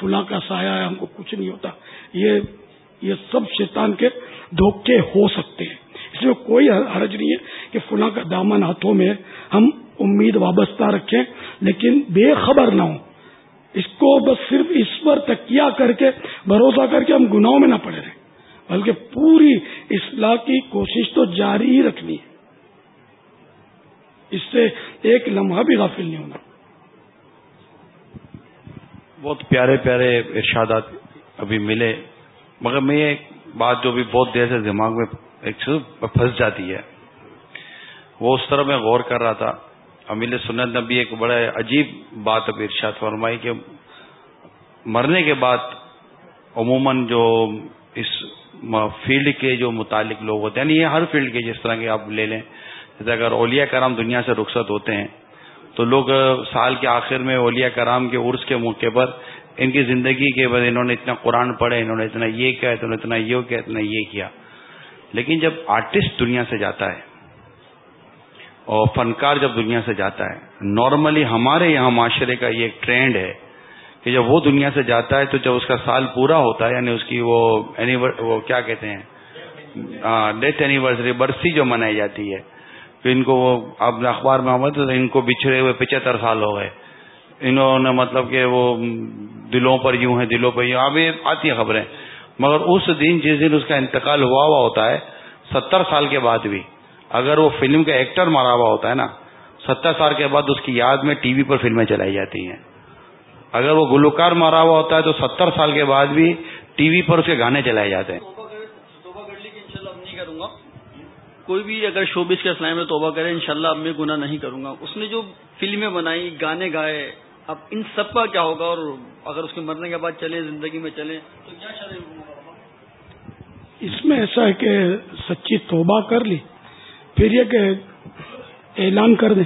فلاں کا سایہ ہے، ہم کو کچھ نہیں ہوتا۔ یہ یہ سب شیطان کے دھوکے ہو سکتے ہیں۔ اس میں کوئی حرج نہیں ہے کہ فلاں کا دامن ہاتھوں میں ہم امید وابستہ رکھیں، لیکن بے خبر نہ ہوں۔ اس کو بس صرف اس پر تکیا کر کے، بھروسہ کر کے ہم گناہوں میں نہ پڑے رہے بلکہ پوری اصلاح کی کوشش تو جاری ہی رکھنی ہے۔ اس سے ایک لمحہ بھی غافل نہیں ہونا۔ بہت پیارے پیارے ارشادات۔ ابھی ملے۔ مگر میں ایک بات جو بھی بہت دیر سے دماغ میں ایک پھنس جاتی ہے۔ وہ اس طرح میں غور کر رہا تھا۔ امیل سنت نبی ایک بڑا عجیب بات اب ارشاد فرمائی کہ مرنے کے بعد عموماً جو اس فیلڈ کے جو متعلق لوگ ہوتے ہیں یعنی یہ ہر فیلڈ کے جس طرح کے آپ لے لیں، جیسے اگر اولیاء کرام دنیا سے رخصت ہوتے ہیں، تو لوگ سال کے آخر میں اولیاء کرام کے عرس کے موقع پر ان کی زندگی کے بعد انہوں نے اتنا قرآن پڑھے انہوں نے اتنا یہ کیا، انہوں نے اتنا یہ کیا، اتنا یہ کیا۔ لیکن جب آرٹسٹ دنیا سے جاتا ہے اور فنکار جب دنیا سے جاتا ہے نارملی ہمارے یہاں معاشرے کا یہ ٹرینڈ ہے کہ جب وہ دنیا سے جاتا ہے تو جب اس کا سال پورا ہوتا ہے یعنی اس کی وہ وہ کیا کہتے ہیں؟ ڈیتھ اینیورسری برسی جو منائی جاتی ہے۔ کہ ان کو وہ آپ اخبار میں تو ان کو بچھڑے ہوئے پچہتر سال ہو گئے۔ انہوں نے مطلب کہ وہ دلوں پر یوں ہیں دلوں پر یوں۔ ابھی آتی ہیں خبریں۔ مگر اس دن، جس دن اس کا انتقال ہوا ہوا ہوتا ہے، ستر سال کے بعد بھی، اگر وہ فلم کا ایکٹر مارا ہوا ہوتا ہے نا، ستر سال کے بعد اس کی یاد میں ٹی وی پر فلمیں چلائی جاتی ہیں۔ اگر وہ گلوکار مارا ہوا ہوتا ہے، تو ستر سال کے بعد بھی ٹی وی پر اس کے گانے چلائے جاتے ہیں۔ کوئی بھی اگر شوبس کے اسلام میں توبہ کرے، انشاءاللہ اب میں گناہ نہیں کروں گا۔ اس نے جو فلمیں بنائی، گانے گائے اب ان سب کا کیا ہوگا اور اگر اس کے مرنے کے بعد چلے زندگی میں چلے تو کیا اس میں ایسا ہے کہ سچی توبہ کر لی، پھر یہ کہ اعلان کر دیں۔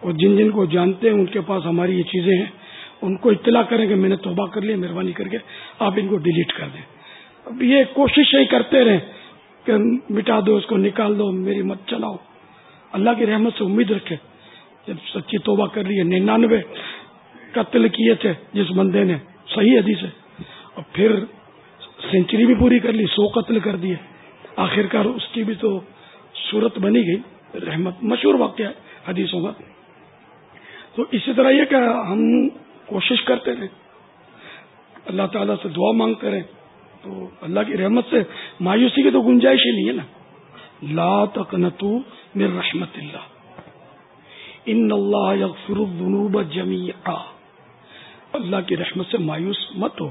اور جن جن کو جانتے ہیں، ان کے پاس ہماری یہ چیزیں ہیں، ان کو اطلاع کریں کہ میں نے توبہ کر لی، مہربانی کر کے آپ ان کو ڈیلیٹ کر دیں۔ اب یہ کوشش ہی کرتے رہیں کہ مٹا دو، اس کو نکال دو، میری مت چلاؤ۔ اللہ کی رحمت سے امید رکھے جب سچی توبہ کر لی ہے، ننانوے قتل کیے تھے جس بندے نے۔ صحیح حدیث ہے۔ اور پھر سینچری بھی پوری کر لی، سو قتل کر دیے۔ آخرکار اس کی بھی تو صورت بنی گئی۔ رحمت، مشہور واقعہ ہے حدیثوں کا۔ تو اسی طرح یہ کہ ہم کوشش کرتے رہیں اللہ تعالیٰ سے دعا مانگتے رہیں تو اللہ کی رحمت سے مایوسی کی تو گنجائش ہی نہیں ہے نا۔ لا تقنتو من رحمت اللہ۔ ان اللہ یغفر الذنوب جميعا اللہ کی رحمت سے مایوس مت ہو۔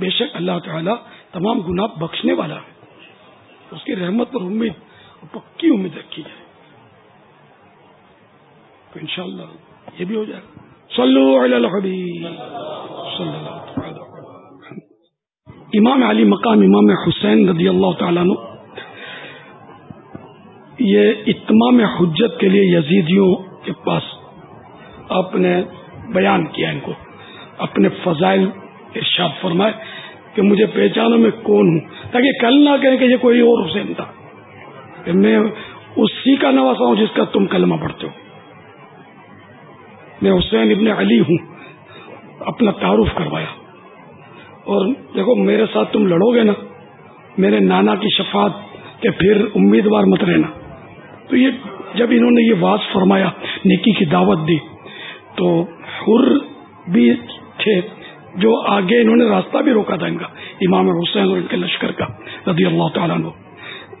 بے شک اللہ تعالیٰ تمام گناہ بخشنے والا ہے۔ اس کی رحمت پر امید پکی امید رکھی جائے۔ تو انشاءاللہ یہ بھی ہو جائے۔ صلو علی الحبیب۔ صلی اللہ امام علی مقام امام حسین رضی اللہ تعالیٰ عنہ۔ یہ اتمام حجت کے لیے یزیدیوں کے پاس آپ نے بیان کیا ان کو۔ اپنے فضائل ارشاد فرمائے کہ مجھے پہچانوں میں کون ہوں، تاکہ کل نہ کہیں کہ یہ کوئی اور حسین تھا۔ کہ میں اسی کا نواسا ہوں جس کا تم کلمہ پڑھتے ہو۔ میں حسین ابن علی ہوں، اپنا تعارف کروایا۔ اور دیکھو، میرے ساتھ تم لڑو گے نا، میرے نانا کی شفاعت کے پھر امیدوار مت رہنا۔ تو یہ جب انہوں نے یہ واضح فرمایا، نیکی کی دعوت دی، تو حر بھی تھے، جو آگے انہوں نے راستہ بھی روکا تھا ان کا، امام حسین اور ان کے لشکر کا، رضی اللہ تعالیٰ نے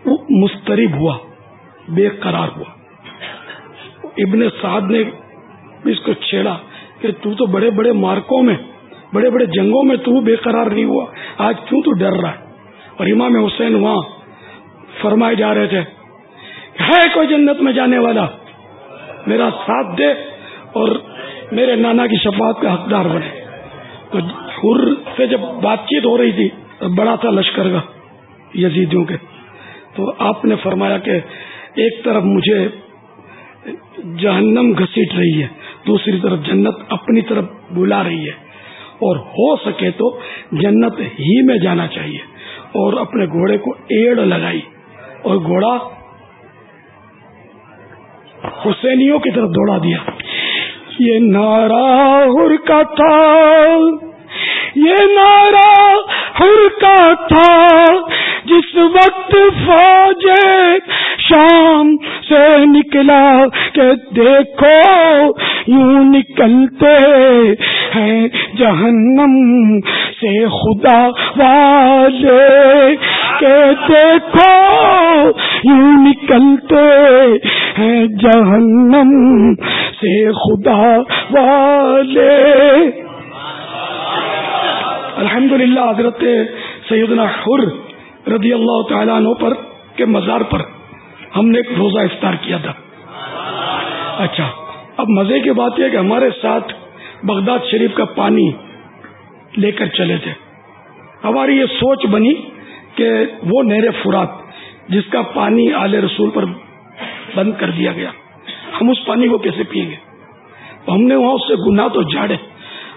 وہ مسترب ہوا، بے قرار ہوا۔ ابن سعد نے اس کو چھیڑا کہ تو تو بڑے بڑے مارکوں میں، بڑے بڑے جنگوں میں تو بے قرار نہیں ہوا، آج کیوں تو ڈر رہا ہے۔ اور امام حسین وہاں فرمائے جا رہے تھے، ہے کوئی جنت میں جانے والا؟ میرا ساتھ دے اور میرے نانا کی شفاعت کا حقدار بنے۔ تو سے جب بات چیت ہو رہی تھی، بڑا تھا لشکر کا، یزیدیوں کے۔ تو آپ نے فرمایا کہ ایک طرف مجھے جہنم گھسیٹ رہی ہے، دوسری طرف جنت اپنی طرف بلا رہی ہے۔ اور ہو سکے تو جنت ہی میں جانا چاہیے۔ اور اپنے گھوڑے کو ایڑ لگائی۔ اور گھوڑا حسینیوں کی طرف دوڑا دیا۔ یہ نارا کا تھا یہ نارا ہر کا تھا جس وقت فوج شام سے نکلا کہ دیکھو یوں نکلتے ہیں جہنم سے خدا والے کہ دیکھو یوں نکلتے ہیں جہنم سے خدا والے۔ الحمد للہ حضرت سیدنا حر رضی اللہ تعالیٰ عنہ پر کے مزار پر ہم نے ایک روزہ افطار کیا تھا۔ اچھا اب مزے کی بات یہ کہ ہمارے ساتھ بغداد شریف کا پانی لے کر چلے تھے۔ ہماری یہ سوچ بنی کہ وہ نہر فرات، جس کا پانی آل رسول پر بند کر دیا گیا، ہم اس پانی کو کیسے پیئیں گے؟ ہم نے وہاں اس سے گناہ تو جھاڑے۔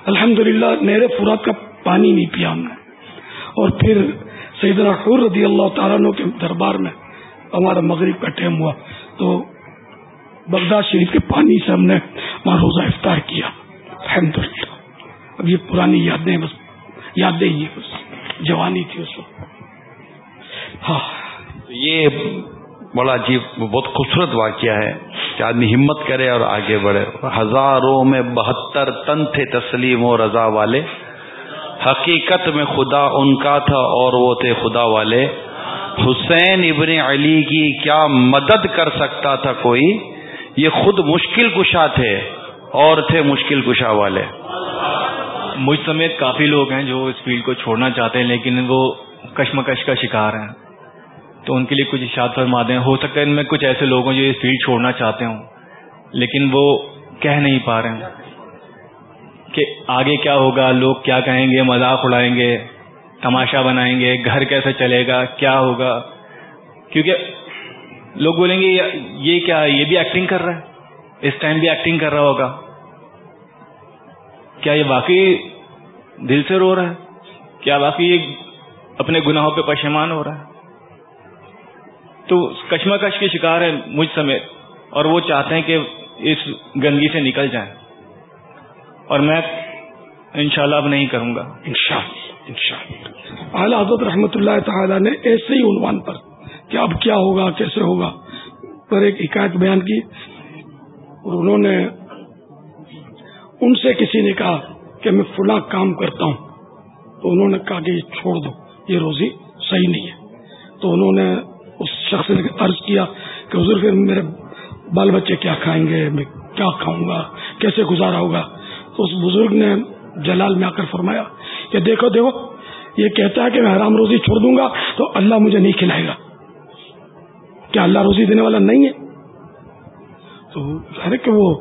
الحمد للہ نہر فرات کا پانی نہیں پیا ہم نے۔ اور پھر سیدنا حور رضی اللہ تعالیٰ کے دربار میں ہمارا مغرب کا ٹائم ہوا تو بغداد شریف کے پانی سے ہم نے وہاں روزہ افطار کیا۔ الحمد للہ اب یہ پرانی یادیں بس، یادیں ہی بس، جوانی تھی اس وقت۔ ہاں۔ یہ بڑا عجیب، بہت خوبصورت واقعہ ہے کہ آدمی ہمت کرے اور آگے بڑھے۔ ہزاروں میں بہتر تن تھے تسلیم و رضا والے۔ حقیقت میں خدا ان کا تھا اور وہ تھے خدا والے۔ حسین ابن علی کی کیا مدد کر سکتا تھا کوئی؟ یہ خود مشکل کشا تھے، اور تھے مشکل کشا والے۔ مجھ سمیت کافی لوگ ہیں جو اس فیلڈ کو چھوڑنا چاہتے ہیں، لیکن وہ کشمکش کا شکار ہیں۔ تو ان کے لیے کچھ اشاد فرما دیں۔ ہو سکتا ہے ان میں کچھ ایسے لوگ ہیں جو اس فیلڈ چھوڑنا چاہتے ہوں، لیکن وہ کہہ نہیں پا رہے ہیں کہ آگے کیا ہوگا، لوگ کیا کہیں گے، مذاق اڑائیں گے۔ تماشا بنائیں گے، گھر کیسے چلے گا، کیا ہوگا؟ کیونکہ لوگ بولیں گے، یہ کیا یہ بھی ایکٹنگ کر رہا ہے۔ اس ٹائم بھی ایکٹنگ کر رہا ہوگا۔ کیا یہ واقعی دل سے رو رہا ہے؟ کیا واقعی یہ اپنے گناہوں پہ پشمان ہو رہا ہے؟ تو کشمکش کے شکار ہے مجھ سمیت، اور وہ چاہتے ہیں کہ اس گندگی سے نکل جائیں۔ اور میں انشاءاللہ اب نہیں کروں گا۔ اعلی حضرت رحمت اللہ تعالی نے ایسے ہی عنوان پر کہ اب کیا ہوگا، کیسے ہوگا، پر ایک حکایت بیان کی اور انہوں نے ان سے کسی نے کہا کہ میں فلاں کام کرتا ہوں۔ تو انہوں نے کہا کہ یہ چھوڑ دو، یہ روزی صحیح نہیں ہے۔ تو انہوں نے اس شخص نے عرض کیا کہ حضور پھر میرے بال بچے کیا کھائیں گے، میں کیا کھاؤں گا، کیسے گزارا ہوگا؟ تو اس بزرگ نے جلال میں آ کر فرمایا کہ دیکھو دیکھو، یہ کہتا ہے کہ میں حرام روزی چھوڑ دوں گا تو اللہ مجھے نہیں کھلائے گا۔ کیا اللہ روزی دینے والا نہیں ہے؟ تو ظاہر کہ وہ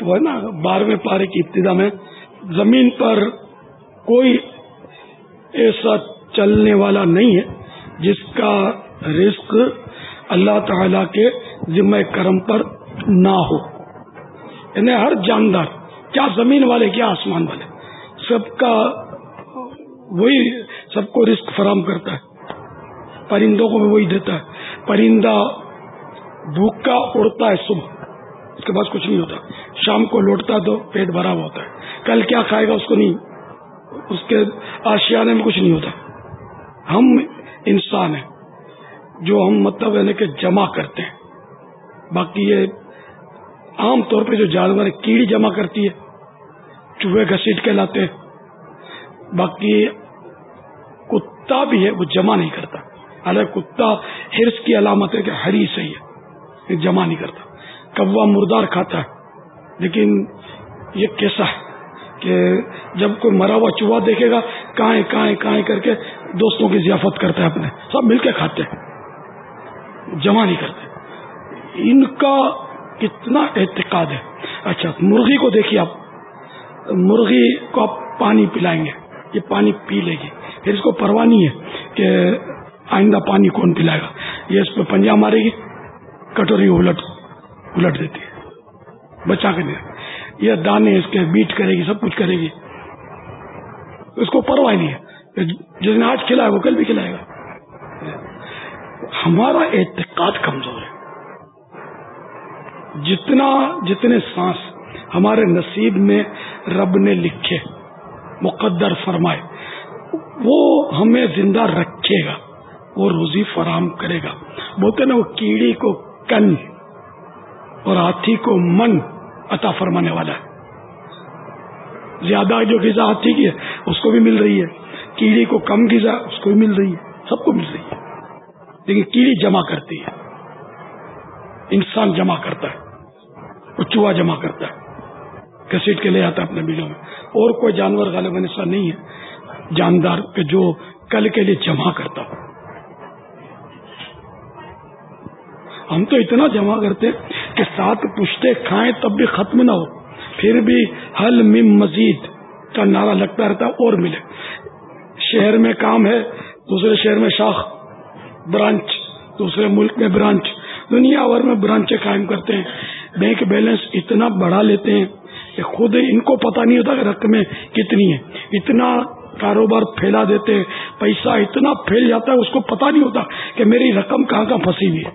وہ ہے نا، بارہویں پارے کی ابتدا میں زمین پر کوئی ایسا چلنے والا نہیں ہے جس کا رزق اللہ تعالی کے ذمہ کرم پر نہ ہو۔ یعنی ہر جاندار، کیا زمین والے، کیا آسمان والے، سب کا وہی سب کو رزق فراہم کرتا ہے۔ پرندوں کو بھی وہی دیتا ہے۔ پرندہ بھوکا اڑتا ہے صبح۔ اس کے پاس کچھ نہیں ہوتا۔ شام کو لوٹتا تو پیٹ بھرا ہوا ہوتا ہے۔ کل کیا کھائے گا اس کو نہیں۔ اس کے آشیانے میں کچھ نہیں ہوتا۔ ہم انسان ہیں۔ جو ہم مطلب یعنی کہ جمع کرتے ہیں۔ باقی یہ عام طور پہ جو جانور کیڑی جمع کرتی ہے۔ چوہے گھسیٹ کے لاتے ہیں۔ باقی کتا بھی ہے، وہ جمع نہیں کرتا۔ حالانکہ کتا ہرس کی علامت ہے کہ ہری صحیح ہے جمع نہیں کرتا۔ کوا مردار کھاتا ہے، لیکن یہ کیسا ہے کہ جب کوئی مرا ہوا چوہا دیکھے گا، کائیں کائیں کائیں کر کے دوستوں کی ضیافت کرتا ہے اپنے۔ سب مل کے کھاتے ہیں۔ جمع نہیں کرتے۔ ان کا کتنا اعتقاد ہے۔ اچھا مرغی کو دیکھیے آپ۔ مرغی کو آپ پانی پلائیں گے، یہ پانی پی لے گی۔ پھر اس کو پرواہ نہیں ہے کہ آئندہ پانی کون پلائے گا۔ یہ اس پہ پنجا مارے گی، کٹوری الٹ الٹ دیتی ہے۔ بچا کے دے۔ یہ دانے اس کے بیٹ کرے گی، سب کچھ کرے گی۔ اس کو پرواہ نہیں ہے۔ جس نے آج کھلائے، وہ کل بھی کھلائے گا۔ ہمارا اعتقاد کمزور ہے۔ جتنا، جتنے سانس ہمارے نصیب میں رب نے لکھے، مقدر فرمائے وہ ہمیں زندہ رکھے گا، وہ روزی فراہم کرے گا۔ بولتے نا، وہ کیڑی کو کن اور ہاتھی کو من عطا فرمانے والا ہے۔ زیادہ جو غذا ہاتھی کی ہے، اس کو بھی مل رہی ہے۔ کیڑی کو کم غذا، اس کو بھی مل رہی ہے۔ سب کو مل رہی ہے۔ لیکن کیڑی جمع کرتی ہے۔ انسان جمع کرتا ہے۔ وہ چوہا جمع کرتا ہے۔ کیسٹ کے لے آتا ہے اپنے بیلوں میں۔ اور کوئی جانور غالباً ایسا نہیں ہے جاندار کہ جو کل کے لیے جمع کرتا ہو۔ ہم تو اتنا جمع کرتے کہ سات پشتے کھائیں تب بھی ختم نہ ہو۔ پھر بھی حل مم مزید کا نعرہ لگتا رہتا اور ملے۔ شہر میں کام ہے، دوسرے شہر میں شاخ، برانچ، دوسرے ملک میں برانچ۔ دنیا بھر میں برانچیں قائم کرتے ہیں۔ بینک بیلنس اتنا بڑھا لیتے ہیں کہ خود ان کو پتا نہیں ہوتا کہ رقمیں کتنی ہیں۔ اتنا کاروبار پھیلا دیتے، پیسہ اتنا پھیل جاتا ہے، اس کو پتا نہیں ہوتا کہ میری رقم کہاں کہاں پھنسی ہوئی ہے۔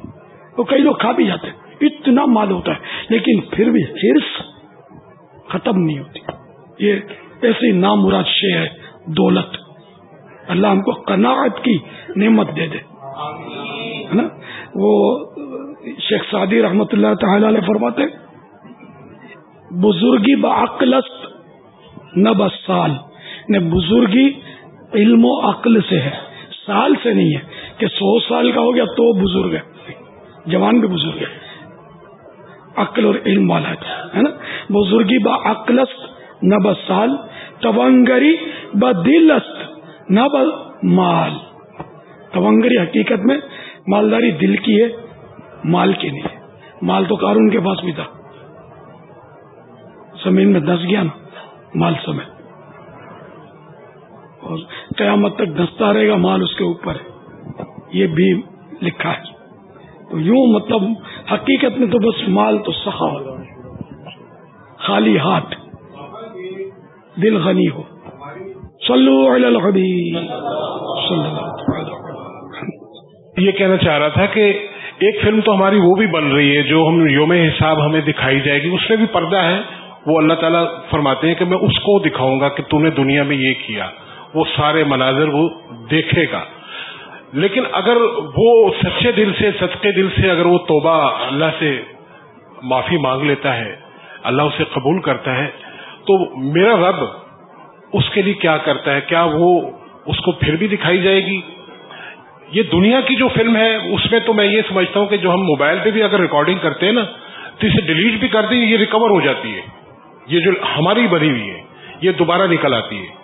وہ کئی لوگ کھا بھی جاتے ہیں۔ اتنا مال ہوتا ہے۔ لیکن پھر بھی ہرس ختم نہیں ہوتی۔ یہ ایسی نامراد شے ہے، دولت۔ اللہ ہم کو قناعت کی نعمت دے دے۔ نا؟ وہ شیخ سعدی رحمت اللہ تعالی علیہ فرماتے بزرگی بعقلست نہ بس سال۔ نے بزرگی علم و عقل سے ہے۔ سال سے نہیں ہے کہ سو سال کا ہو گیا تو بزرگ ہے۔ جوان بھی بزرگ ہے۔ عقل اور علم والا ہے نا؟ بزرگی با عقلست، نہ بس سال۔ تونگری ب دلست، نہ ب مال۔ تونگری حقیقت میں مالداری دل کی ہے، مال کی نہیں۔ ہے مال تو قارون کے پاس بھی تھا۔ زمین میں دس گیا نا، مال سمے اور قیامت تک دستا رہے گا مال اس کے اوپر۔ ہے یہ بھی لکھا ہے۔ تو یوں مطلب حقیقت میں تو بس مال تو سخا ہو خالی ہاتھ۔ دل غنی ہو۔ صلو علی الحبیب۔ یہ کہنا چاہ رہا تھا کہ ایک فلم تو ہماری وہ بھی بن رہی ہے جو ہم یوم حساب ہمیں دکھائی جائے گی۔ اس میں بھی پردہ ہے۔ وہ اللہ تعالیٰ فرماتے ہیں کہ میں اس کو دکھاؤں گا کہ تم نے دنیا میں یہ کیا۔ وہ سارے مناظر وہ دیکھے گا۔ لیکن اگر وہ سچے دل سے سچے دل سے اگر وہ توبہ اللہ سے معافی مانگ لیتا ہے، اللہ اسے قبول کرتا ہے، تو میرا رب اس کے لیے کیا کرتا ہے؟ کیا وہ اس کو پھر بھی دکھائی جائے گی؟ یہ دنیا کی جو فلم ہے، اس میں تو میں یہ سمجھتا ہوں کہ جو ہم موبائل پہ بھی اگر ریکارڈنگ کرتے ہیں نا، تو اسے ڈیلیٹ بھی کر دیں، یہ ریکور ہو جاتی ہے۔ یہ جو ہماری بنی ہوئی ہے، یہ دوبارہ نکل آتی ہے۔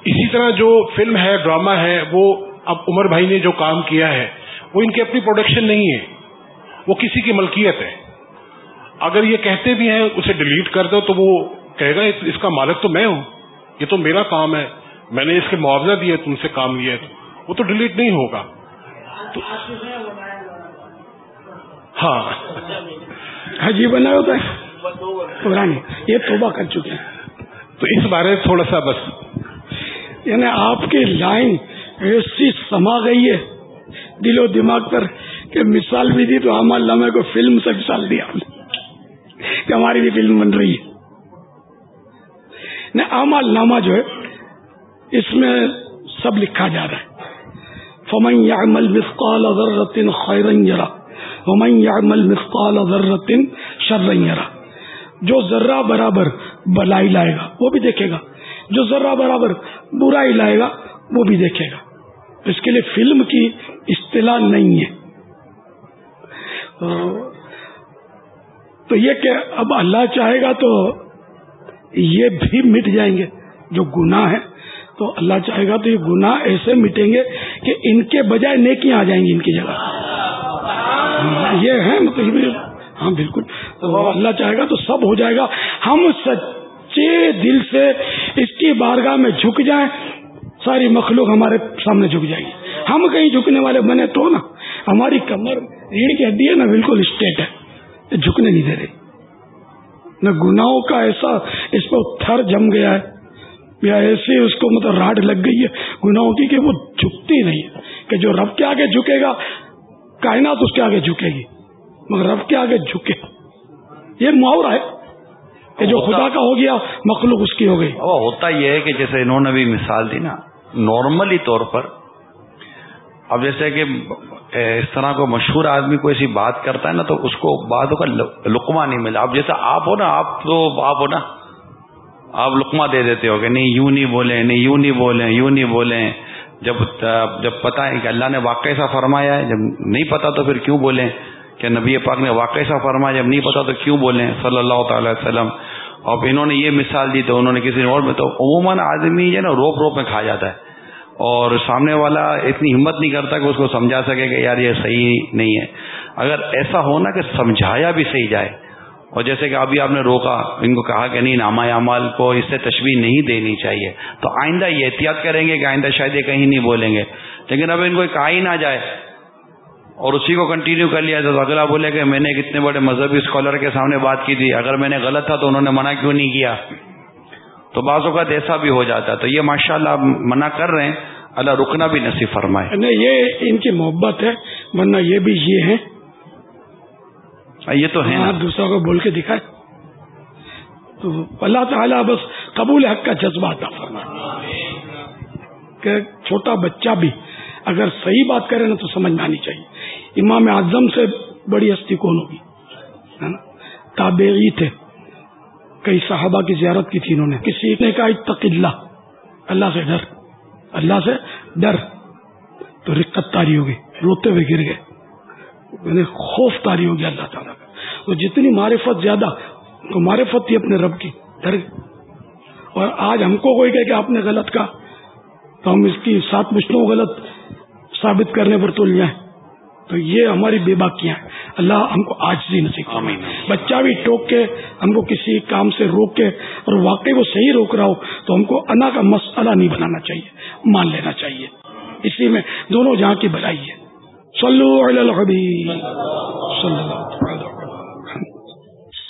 اسی طرح جو فلم ہے ڈرامہ ہے وہ اب عمر بھائی نے جو کام کیا ہے وہ ان کی اپنی پروڈکشن نہیں ہے۔ وہ کسی کی ملکیت ہے۔ اگر یہ کہتے بھی ہیں اسے ڈیلیٹ کر دو تو وہ کہے گا اس کا مالک تو میں ہوں۔ یہ تو میرا کام ہے۔ میں نے اس کے معاوضہ دیا تم سے کام لیا ہے وہ تو ڈیلیٹ نہیں ہوگا۔ تو ہاں۔ حجی بنا ہوتا ہے۔ پرانی یہ توبہ کر چکے ہیں۔ تو اس بارے تھوڑا سا بس یعنی آپ کی لائن ایسی سما گئی ہے، دل و دماغ پر کہ مثال بھی دی تو ہمارے لمحے کو فلم سے مثال دیا۔ کہ ہماری بھی فلم بن رہی ہے۔ امال نامہ جو ہے، اس میں سب لکھا جا رہا ہے۔ فمن يعمل مثقال ذرة خيرا يرى۔ ومن يعمل مثقال ذرة شرا يرى۔ جو ذرہ برابر بلائی لائے گا، وہ بھی دیکھے گا۔ جو ذرہ برابر برائی لائے گا، وہ بھی دیکھے گا۔ اس کے لیے فلم کی اصطلاح نہیں ہے۔ تو یہ کہ اب اللہ چاہے گا تو یہ بھی مٹ جائیں گے جو گناہ ہے تو اللہ چاہے گا تو یہ گناہ ایسے مٹیں گے کہ ان کے بجائے نیکیاں آ جائیں گی ان کی جگہ۔ یہ ہے مطلب ہاں بالکل۔ تو اللہ چاہے گا تو سب ہو جائے گا۔ ہم سچ سچے دل سے اس کی بارگاہ میں جھک جائیں، ساری مخلوق ہمارے سامنے جھک جائے گی۔ ہم کہیں جھکنے والے بنے تو نا، ہماری کمر ریڑھ کی ہڈی ہے نا بالکل اسٹیٹ ہے۔ جھکنے نہیں دے رہی نہ گناہوں کا ایسا اس پہ تھر جم گیا ہے، یا ایسے اس کو مطلب راڈ لگ گئی ہے گناہوں کی کہ وہ جھکتی نہیں کہ جو رب کے آگے جھکے گا، کائنات اس کے آگے جھکے گی۔ مگر رب کے آگے جھکے۔ یہ محاورہ ہے۔ کہ جو خدا کا ہو گیا، مخلوق اس کی ہو گئی۔ ہوتا یہ ہے کہ جیسے انہوں نے بھی مثال دی نا نارملی طور پر، اب جیسے کہ اس طرح کو مشہور آدمی کوئی ایسی بات کرتا ہے نا، تو اس کو باتوں کا لقمہ نہیں ملا۔ اب جیسے آپ ہو نا، آپ تو آپ ہو نا، آپ لقمہ دے دیتے ہو کہ نہیں، یوں نہیں بولیں، نہیں، یوں نہیں بولیں، یوں نہیں بولیں۔ جب جب پتا ہے کہ اللہ نے واقع ایسا فرمایا ہے، جب نہیں پتا تو پھر کیوں بولیں؟ کہ نبی پاک نے واقع سا فرمایا، جب نہیں پتا تو کیوں بولیں؟ صلی اللہ تعالی وسلم۔ اور انہوں نے یہ مثال دی تو انہوں نے کسی اور میں تو عموماً آدمی جو نا روپ روپ میں کھا جاتا ہے اور سامنے والا اتنی ہمت نہیں کرتا کہ اس کو سمجھا سکے کہ یار یہ صحیح نہیں ہے۔ اگر ایسا ہونا کہ سمجھایا بھی صحیح جائے اور جیسے کہ ابھی آپ نے روکا، ان کو کہا کہ نہیں ناما اعمال کو اس سے تشویح نہیں دینی چاہیے۔ تو آئندہ یہ احتیاط کریں گے کہ آئندہ شاید یہ کہیں نہیں بولیں گے۔ لیکن اب ان کو کہا ہی نہ جائے اور اسی کو کنٹینیو کر لیا تو اگلا بولے کہ میں نے اتنے بڑے مذہبی اسکالر کے سامنے بات کی تھی۔ اگر میں نے غلط تھا تو انہوں نے منع کیوں نہیں کیا؟ تو بعض اوقات ایسا بھی ہو جاتا تو یہ ماشاء اللہ منع کر رہے ہیں۔ اللہ رکنا بھی نصیب فرمائے۔ نہیں یہ ان کی محبت ہے۔ ورنہ یہ بھی یہ ہے۔ یہ تو ہے دوسروں کو بول کے دکھائے تو اللہ تعالیٰ بس قبول حق کا جذبہ تھا فرمائے۔ کہ چھوٹا بچہ بھی اگر صحیح بات کرے نا تو سمجھ میں آنی چاہیے۔ امام اعظم سے بڑی ہستی کون ہوگی؟ ہے نا؟ تابعی تھے۔ کئی صحابہ کی زیارت کی تھی انہوں نے۔ کسی نے کہا، اتق اللہ۔ اللہ سے ڈر۔ اللہ سے ڈر۔ تو رقت تاری ہوگی۔ روتے ہوئے گر گئے۔ یعنی خوف تاری ہوگی اللہ تعالیٰ کا۔ تو جتنی معرفت زیادہ تو معرفت تھی اپنے رب کی۔ ڈر اور آج ہم کو کوئی کہ آپ نے غلط کہا، تو ہم اس کی سات مشتوں غلط ثابت کرنے پر تل جائیں تو یہ ہماری بے باکیاں ہیں۔ اللہ ہم کو آج بھی نصیب آمین بچہ بھی ٹوک کے ہم کو کسی کام سے روک کے اور واقعی وہ صحیح روک رہا ہو تو ہم کو انا کا مسئلہ نہیں بنانا چاہیے مان لینا چاہیے۔ اسی میں دونوں جہاں کی بھلائی ہے۔ صلو علی الحبیب۔ صلی اللہ